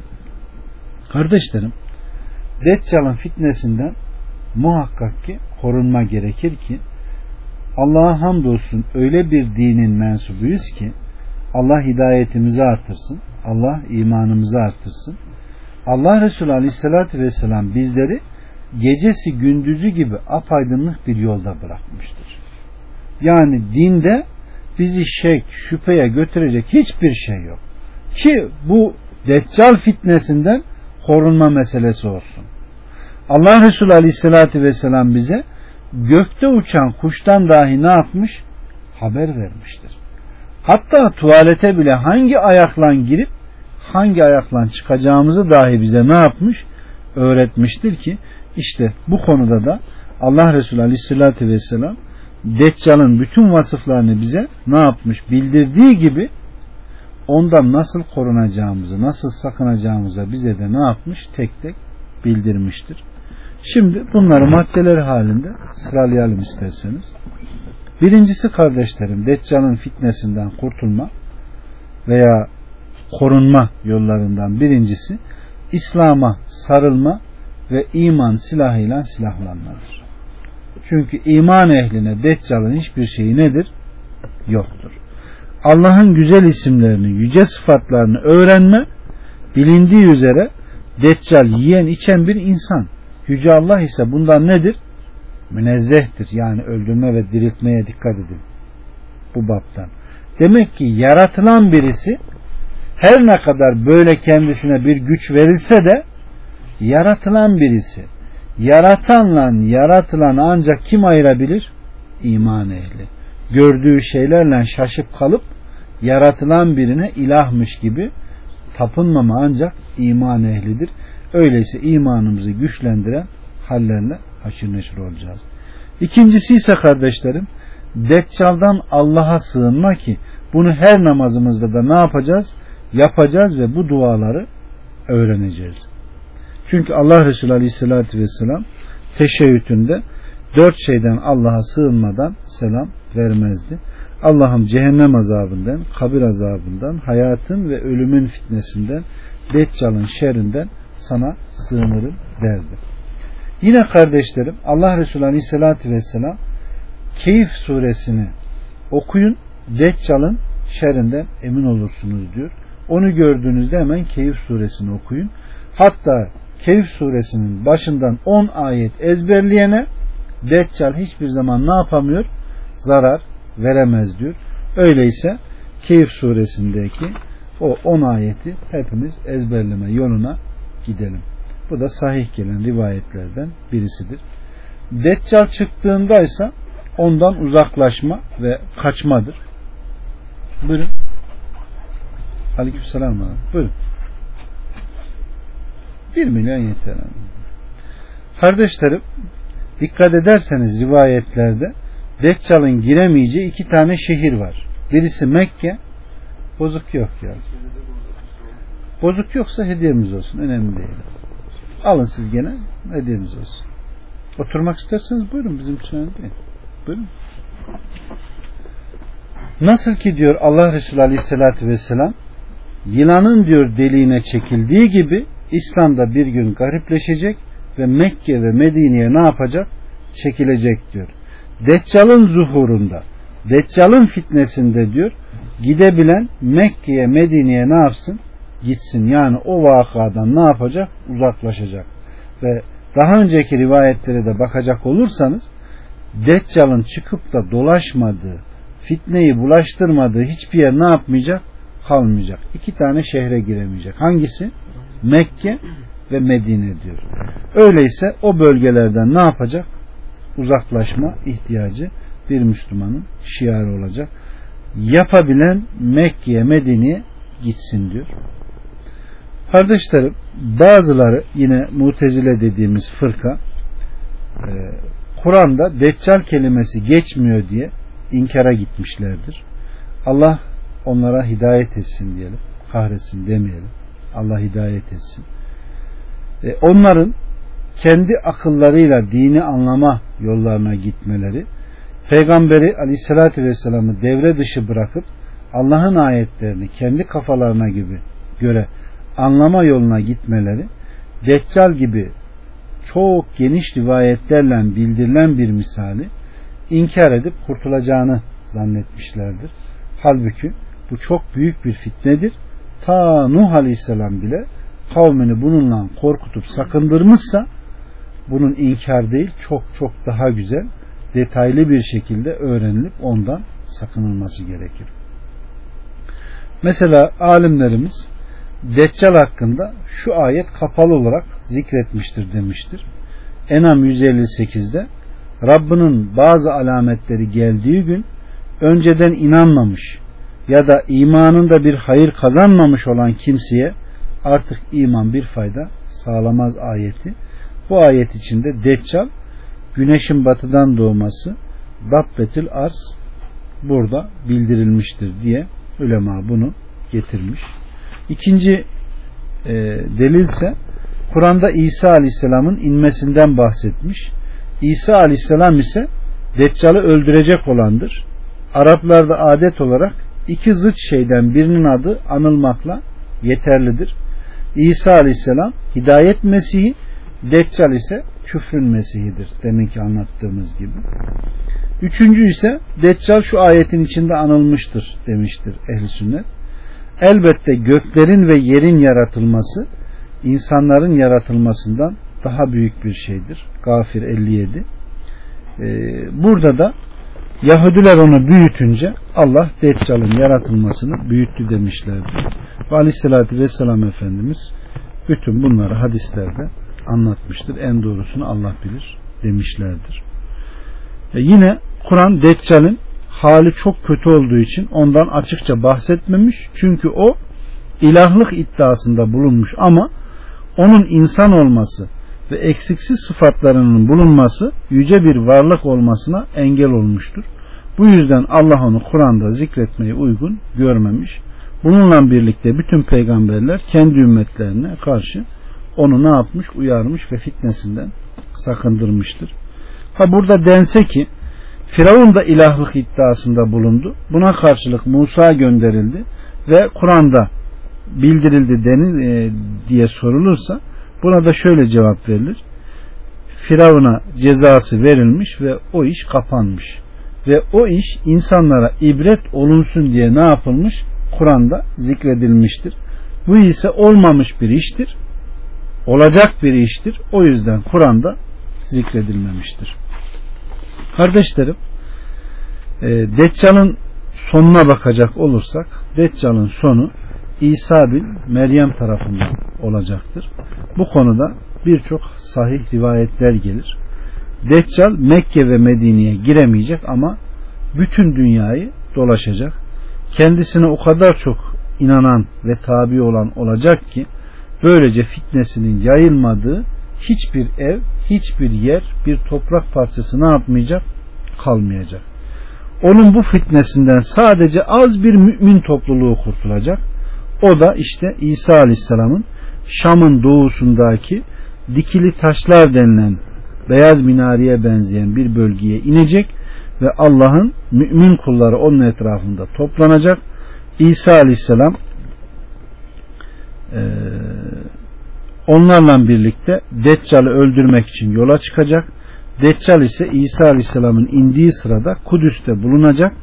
Kardeşlerim, Deccal'ın fitnesinden muhakkak ki korunma gerekir ki Allah'a hamdolsun öyle bir dinin mensubuyuz ki Allah hidayetimizi artırsın. Allah imanımızı artırsın. Allah Resulü Aleyhisselatü Vesselam bizleri gecesi gündüzü gibi apaydınlık bir yolda bırakmıştır. Yani dinde bizi şek, şüpheye götürecek hiçbir şey yok. Ki bu deccal fitnesinden korunma meselesi olsun. Allah Resulü Aleyhisselatü Vesselam bize gökte uçan kuştan dahi ne yapmış? Haber vermiştir. Hatta tuvalete bile hangi ayakla girip hangi ayakla çıkacağımızı dahi bize ne yapmış? Öğretmiştir ki işte bu konuda da Allah Resulü Aleyhisselatü Vesselam Deccal'ın bütün vasıflarını bize ne yapmış? Bildirdiği gibi ondan nasıl korunacağımızı, nasıl sakınacağımızı bize de ne yapmış? Tek tek bildirmiştir. Şimdi bunları maddeler halinde sıralayalım isterseniz. Birincisi kardeşlerim Deccal'ın fitnesinden kurtulma veya korunma yollarından birincisi İslam'a sarılma ve iman silahıyla silahlanmadır. Çünkü iman ehline Deccal'ın hiçbir şeyi nedir? Yoktur. Allah'ın güzel isimlerini, yüce sıfatlarını öğrenme bilindiği üzere Deccal yiyen içen bir insan. Yüce Allah ise bundan nedir? Münezzehtir. Yani öldürme ve diriltmeye dikkat edin. Bu baptan. Demek ki yaratılan birisi her ne kadar böyle kendisine bir güç verilse de yaratılan birisi yaratanla yaratılan ancak kim ayırabilir? İman ehli. Gördüğü şeylerle şaşıp kalıp yaratılan birine ilahmış gibi tapınmama ancak iman ehlidir. Öyleyse imanımızı güçlendiren hallerle haşır neşir olacağız. İkincisi ise kardeşlerim Deccal'dan Allah'a sığınma ki bunu her namazımızda da ne yapacağız? Yapacağız ve bu duaları öğreneceğiz. Çünkü Allah Resulü Aleyhisselatü Vesselam teşeğütünde dört şeyden Allah'a sığınmadan selam vermezdi. Allah'ım cehennem azabından, kabir azabından, hayatın ve ölümün fitnesinden, Deccal'ın şerrinden sana sığınırım derdi. Yine kardeşlerim Allah Resulü Aleyhisselatü Vesselam Keyif suresini okuyun Deccal'ın şerrinden emin olursunuz diyor. Onu gördüğünüzde hemen Keyif suresini okuyun. Hatta Keyif suresinin başından 10 ayet ezberleyene Deccal hiçbir zaman ne yapamıyor? Zarar veremez diyor. Öyleyse Keyif suresindeki o 10 ayeti hepimiz ezberleme yoluna gidelim. Bu da sahih gelen rivayetlerden birisidir. Deccal çıktığında ise ondan uzaklaşma ve kaçmadır. Buyurun. Aleykümselam. Buyurun. Bir milyon yeter. Kardeşlerim dikkat ederseniz rivayetlerde Deccal'ın giremeyeceği iki tane şehir var. Birisi Mekke bozuk yok ya. Bozuk yoksa hediyemiz olsun. Önemli değil. Alın siz gene hediyeniz olsun. Oturmak isterseniz buyurun bizim için değil. Buyurun. Nasıl ki diyor Allah Resulü Aleyhisselatü Vesselam yılanın diyor deliğine çekildiği gibi İslam'da bir gün garipleşecek ve Mekke ve Medine'ye ne yapacak? Çekilecek diyor. Deccal'ın zuhurunda, Deccal'ın fitnesinde diyor, gidebilen Mekke'ye, Medine'ye ne yapsın? Gitsin. Yani o vakadan ne yapacak? Uzaklaşacak. Ve daha önceki rivayetlere de bakacak olursanız, Deccal'ın çıkıp da dolaşmadığı, fitneyi bulaştırmadığı hiçbir yer ne yapmayacak? Kalmayacak. İki tane şehre giremeyecek. Hangisi? Mekke ve Medine diyor. Öyleyse o bölgelerden ne yapacak? Uzaklaşma ihtiyacı bir Müslümanın şiarı olacak. Yapabilen Mekke'ye Medine'ye gitsin diyor. Kardeşlerim bazıları yine mutezile dediğimiz fırka e, Kur'an'da deccal kelimesi geçmiyor diye inkara gitmişlerdir. Allah onlara hidayet etsin diyelim. Kahretsin demeyelim. Allah hidayet etsin. E, onların kendi akıllarıyla dini anlama yollarına gitmeleri, Peygamberi aleyhissalatü vesselam'ı devre dışı bırakıp Allah'ın ayetlerini kendi kafalarına gibi göre anlama yoluna gitmeleri, Deccal gibi çok geniş rivayetlerle bildirilen bir misali inkar edip kurtulacağını zannetmişlerdir. Halbuki bu çok büyük bir fitnedir. Ta Nuh Aleyhisselam bile kavmini bununla korkutup sakındırmışsa bunun inkar değil çok çok daha güzel detaylı bir şekilde öğrenilip ondan sakınılması gerekir. Mesela alimlerimiz Deccal hakkında şu ayet kapalı olarak zikretmiştir demiştir. Enam 158'de Rabbinin bazı alametleri geldiği gün önceden inanmamış ya da imanında bir hayır kazanmamış olan kimseye artık iman bir fayda sağlamaz ayeti. Bu ayet içinde Deccal güneşin batıdan doğması Dabbetül Arz burada bildirilmiştir diye ulema bunu getirmiş. İkinci e, delilse Kur'an'da İsa Aleyhisselam'ın inmesinden bahsetmiş. İsa Aleyhisselam ise Deccal'ı öldürecek olandır. Araplarda adet olarak iki zıt şeyden birinin adı anılmakla yeterlidir. İsa Aleyhisselam hidayet Mesih'i, Deccal ise küfrün Mesih'idir. Deminki anlattığımız gibi. Üçüncü ise Deccal şu ayetin içinde anılmıştır demiştir ehli sünnet. Elbette göklerin ve yerin yaratılması insanların yaratılmasından daha büyük bir şeydir. Gafir 57. Ee, burada da Yahudiler onu büyütünce Allah Deccal'ın yaratılmasını büyüttü demişlerdir. Ve Aleyhisselatü Vesselam Efendimiz bütün bunları hadislerde anlatmıştır. En doğrusunu Allah bilir demişlerdir. E yine Kur'an Deccal'in hali çok kötü olduğu için ondan açıkça bahsetmemiş. Çünkü o ilahlık iddiasında bulunmuş ama onun insan olması ve eksiksiz sıfatlarının bulunması yüce bir varlık olmasına engel olmuştur. Bu yüzden Allah onu Kur'an'da zikretmeyi uygun görmemiş. Bununla birlikte bütün peygamberler kendi ümmetlerine karşı onu ne yapmış? Uyarmış ve fitnesinden sakındırmıştır. Ha burada dense ki Firavun da ilahlık iddiasında bulundu. Buna karşılık Musa gönderildi ve Kur'an'da bildirildi denil, e, diye sorulursa buna da şöyle cevap verilir. Firavun'a cezası verilmiş ve o iş kapanmış. Ve o iş insanlara ibret olunsun diye ne yapılmış? Kur'an'da zikredilmiştir. Bu ise olmamış bir iştir. Olacak bir iştir. O yüzden Kur'an'da zikredilmemiştir. Kardeşlerim e, Deccal'ın sonuna bakacak olursak Deccal'ın sonu İsa bin Meryem tarafından olacaktır. Bu konuda birçok sahih rivayetler gelir. Deccal Mekke ve Medine'ye giremeyecek ama bütün dünyayı dolaşacak. Kendisine o kadar çok inanan ve tabi olan olacak ki böylece fitnesinin yayılmadığı hiçbir ev, hiçbir yer, bir toprak parçası ne yapmayacak? Kalmayacak. Onun bu fitnesinden sadece az bir mümin topluluğu kurtulacak. O da işte İsa Aleyhisselam'ın Şam'ın doğusundaki dikili taşlar denilen beyaz minareye benzeyen bir bölgeye inecek ve Allah'ın mümin kulları onun etrafında toplanacak. İsa aleyhisselam e, onlarla birlikte Deccal'ı öldürmek için yola çıkacak. Deccal ise İsa aleyhisselamın indiği sırada Kudüs'te bulunacak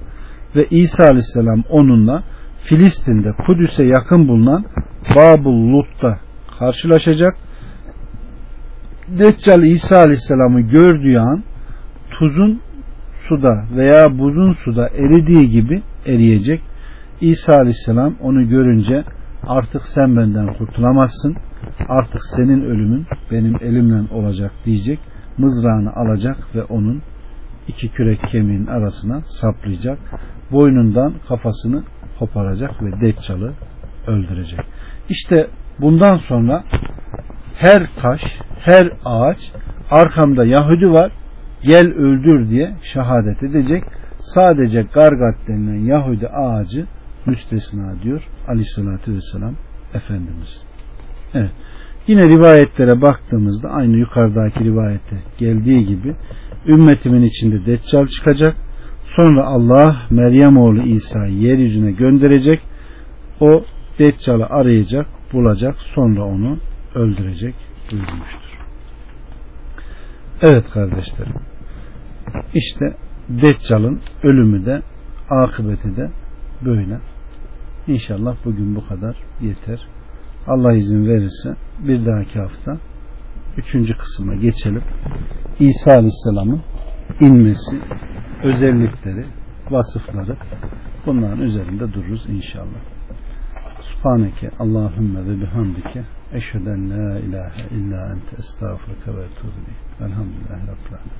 ve İsa aleyhisselam onunla Filistin'de Kudüs'e yakın bulunan Babul Lut'ta karşılaşacak. Deccal İsa aleyhisselamı gördüğü an tuzun suda veya buzun suda eridiği gibi eriyecek. İsa aleyhisselam onu görünce artık sen benden kurtulamazsın. Artık senin ölümün benim elimle olacak diyecek. Mızrağını alacak ve onun iki kürek kemiğin arasına saplayacak. Boynundan kafasını koparacak ve Deccal'ı öldürecek. İşte bundan sonra her taş, her ağaç arkamda Yahudi var gel öldür diye şehadet edecek. Sadece Gargat denilen Yahudi ağacı müstesna diyor aleyhissalatü vesselam Efendimiz. Evet. Yine rivayetlere baktığımızda aynı yukarıdaki rivayette geldiği gibi ümmetimin içinde deccal çıkacak. Sonra Allah Meryem oğlu İsa'yı yeryüzüne gönderecek. O Deccal'ı arayacak, bulacak, sonra onu öldürecek buyurmuştur. Evet kardeşlerim. İşte Deccal'ın ölümü de akıbeti de böyle. İnşallah bugün bu kadar yeter. Allah izin verirse bir dahaki hafta üçüncü kısma geçelim. İsa Aleyhisselam'ın inmesi, özellikleri, vasıfları bunların üzerinde dururuz inşallah. Subhaneke Allahümme ve bihamdike eşheden la ilahe illa ente estağfurke ve etubu Velhamdülillahi Rabbil.